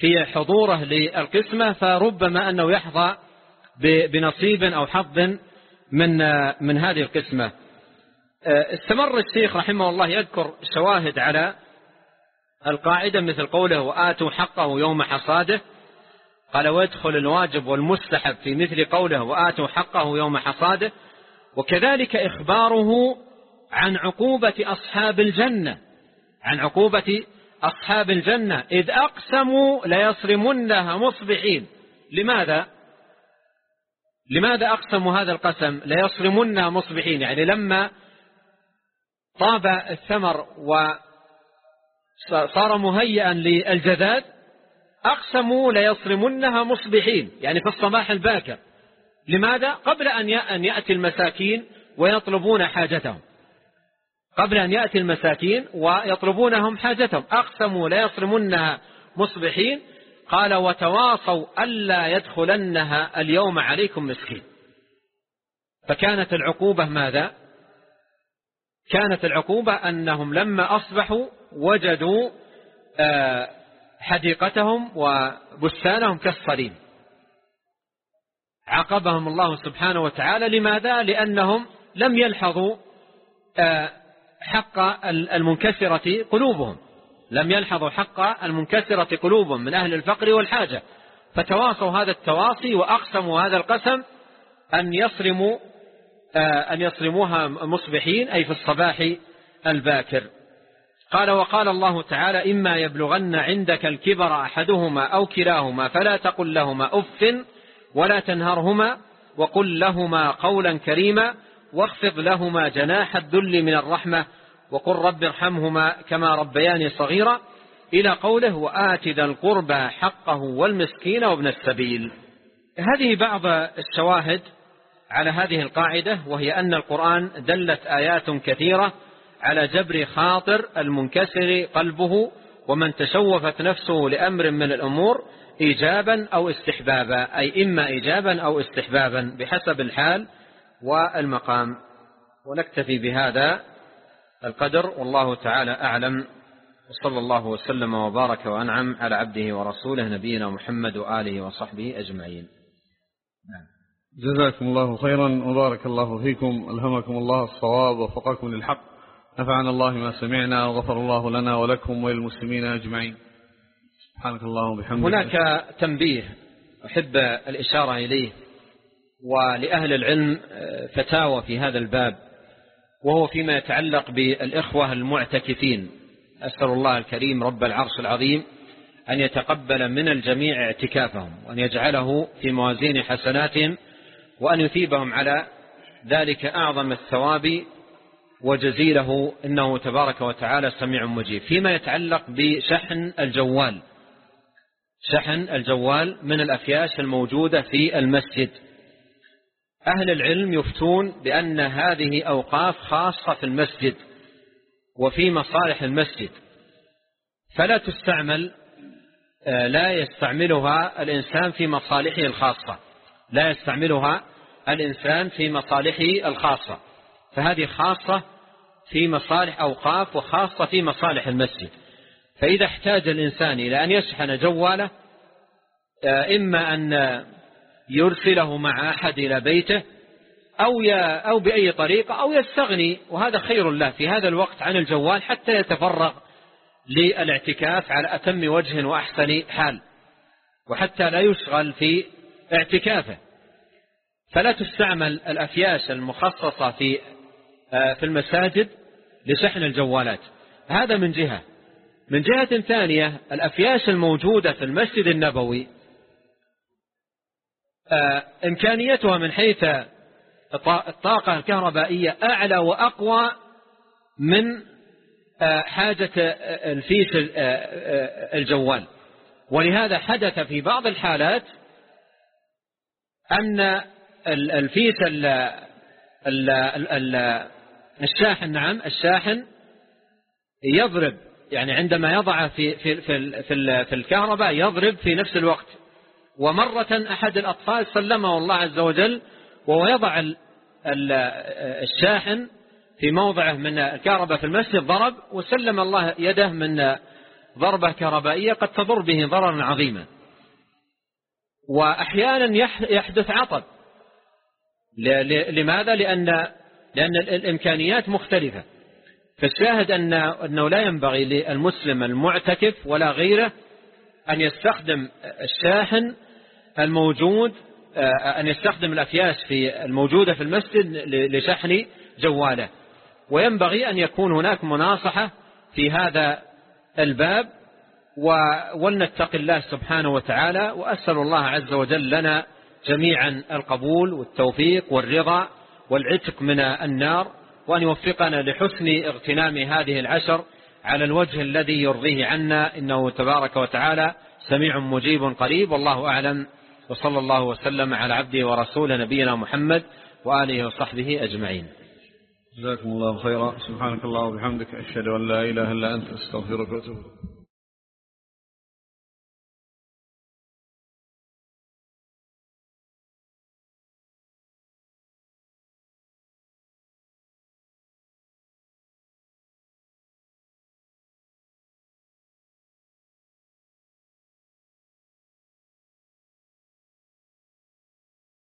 في حضوره للقسمة فربما أنه يحظى بنصيب أو حظ من من هذه القسمة. استمر الشيخ رحمه الله يذكر شواهد على القاعدة مثل قوله وآتوا حقه يوم حصاده. قال ويدخل الواجب والمستحب في مثل قوله وآتوا حقه يوم حصاده. وكذلك إخباره عن عقوبة أصحاب الجنة. عن عقوبة أصحاب الجنة. إذ أقسموا ليصرمنها مصبحين. لماذا؟ لماذا أقسموا هذا القسم؟ ليصرمنها مصبحين. يعني لما طاب الثمر وصار مهيئا للجذاذ أقسموا ليصرمنها مصبحين يعني في الصباح الباكر. لماذا؟ قبل أن يأتي المساكين ويطلبون حاجتهم. قبل أن يأتي المساكين ويطلبونهم حاجتهم. أقسموا ليصرمنها مصبحين. قال وتواصوا ألا يدخلنها اليوم عليكم مسكين. فكانت العقوبة ماذا؟ كانت العقوبة أنهم لما أصبحوا وجدوا آه، حديقتهم وبستانهم كالصليم عاقبهم الله سبحانه وتعالى. لماذا؟ لأنهم لم يلحظوا آه، حق المنكسرة قلوبهم. لم يلحظوا حق المنكسرة قلوبهم من أهل الفقر والحاجة. فتواصوا هذا التواصي وأقسموا هذا القسم أن يصرموا أن يصرموها مصبحين أي في الصباح الباكر. قال وقال الله تعالى إما يبلغن عندك الكبر أحدهما أو كلاهما فلا تقل لهما أف ولا تنهرهما وقل لهما قولا كريما واخفض لهما جناح الذل من الرحمة وقل رب ارحمهما كما ربياني صغيرا. إلى قوله وآت ذا القربى حقه والمسكين وابن السبيل. هذه بعض الشواهد على هذه القاعدة وهي أن القرآن دلت آيات كثيرة على جبر خاطر المنكسر قلبه ومن تشوفت نفسه لأمر من الأمور إيجابا أو استحبابا أي إما إيجابا أو استحبابا بحسب الحال والمقام. ونكتفي بهذا القدر والله تعالى أعلم. وصلى الله وسلم وبارك وأنعم على عبده ورسوله نبينا محمد وآله وصحبه أجمعين. نعم. جزاكم الله خيرا وبارك الله فيكم ألهمكم الله الصواب وفقكم للحق. نفعنا الله ما سمعنا وغفر الله لنا ولكم وللمسلمين أجمعين. سبحانك اللهم وبحمدك. هناك تنبيه أحب الإشارة إليه ولأهل العلم فتاوى في هذا الباب وهو فيما يتعلق بالإخوة المعتكفين. أسأل الله الكريم رب العرش العظيم أن يتقبل من الجميع اعتكافهم وأن يجعله في موازين حسناتهم وأن يثيبهم على ذلك أعظم الثواب وجزيله إنه تبارك وتعالى سميع مجيب. فيما يتعلق بشحن الجوال. شحن الجوال من الأفياش الموجودة في المسجد. أهل العلم يفتون بأن هذه أوقاف خاصة في المسجد وفي مصالح المسجد. فلا تستعمل آه، لا يستعملها الإنسان في مصالحه الخاصة. لا يستعملها الإنسان في مصالحه الخاصة. فهذه خاصة في مصالح أوقاف وخاصة في مصالح المسجد. فإذا احتاج الإنسان إلى أن يشحن جواله آه، إما أن يرسله مع أحد إلى بيته أو, أو بأي طريقة أو يستغني. وهذا خير له في هذا الوقت عن الجوال حتى يتفرغ للاعتكاف على أتم وجه وأحسن حال. وحتى لا يشغل في اعتكافه. فلا تستعمل الأفياس المخصصة في آه، في المساجد لشحن الجوالات. هذا من جهة. من جهة ثانية الأفياس الموجودة في المسجد النبوي آه، إمكانيتها من حيث الطاقة الكهربائية أعلى وأقوى من آه، حاجة الفيش الجوال. ولهذا حدث في بعض الحالات أن الفيس الشاحن نعم الشاحن يضرب يعني عندما يضع في في في في الكهرباء يضرب في نفس الوقت. ومرة أحد الأطفال سلمه الله عز وجل وهو يضع الشاحن في موضعه من الكهرباء في المسجد ضرب وسلم الله يده من ضربة كهربائية قد تضر به ضررا عظيما. وأحيانا يحدث عطب. لماذا؟ لأن, لأن الإمكانيات مختلفة. فالشاهد أن أنه لا ينبغي للمسلم المعتكف ولا غيره أن يستخدم الشاحن الموجود أن يستخدم الأفياس في الموجودة في المسجد لشحن جواله. وينبغي أن يكون هناك مناصحة في هذا الباب ولنتق الله سبحانه وتعالى وأسأل الله عز وجل لنا جميعا القبول والتوفيق والرضا والعتق من النار وأن يوفقنا لحسن اغتنام هذه العشر على الوجه الذي يرضيه عنا. إنه تبارك وتعالى سميع مجيب قريب. والله أعلم. وصلى الله وسلم على عبده ورسوله نبينا محمد وآله وصحبه أجمعين. جزاكم الله خيرا. سبحانك الله وبحمدك أشهد أن لا إله إلا أنت أستغفرك وأتوب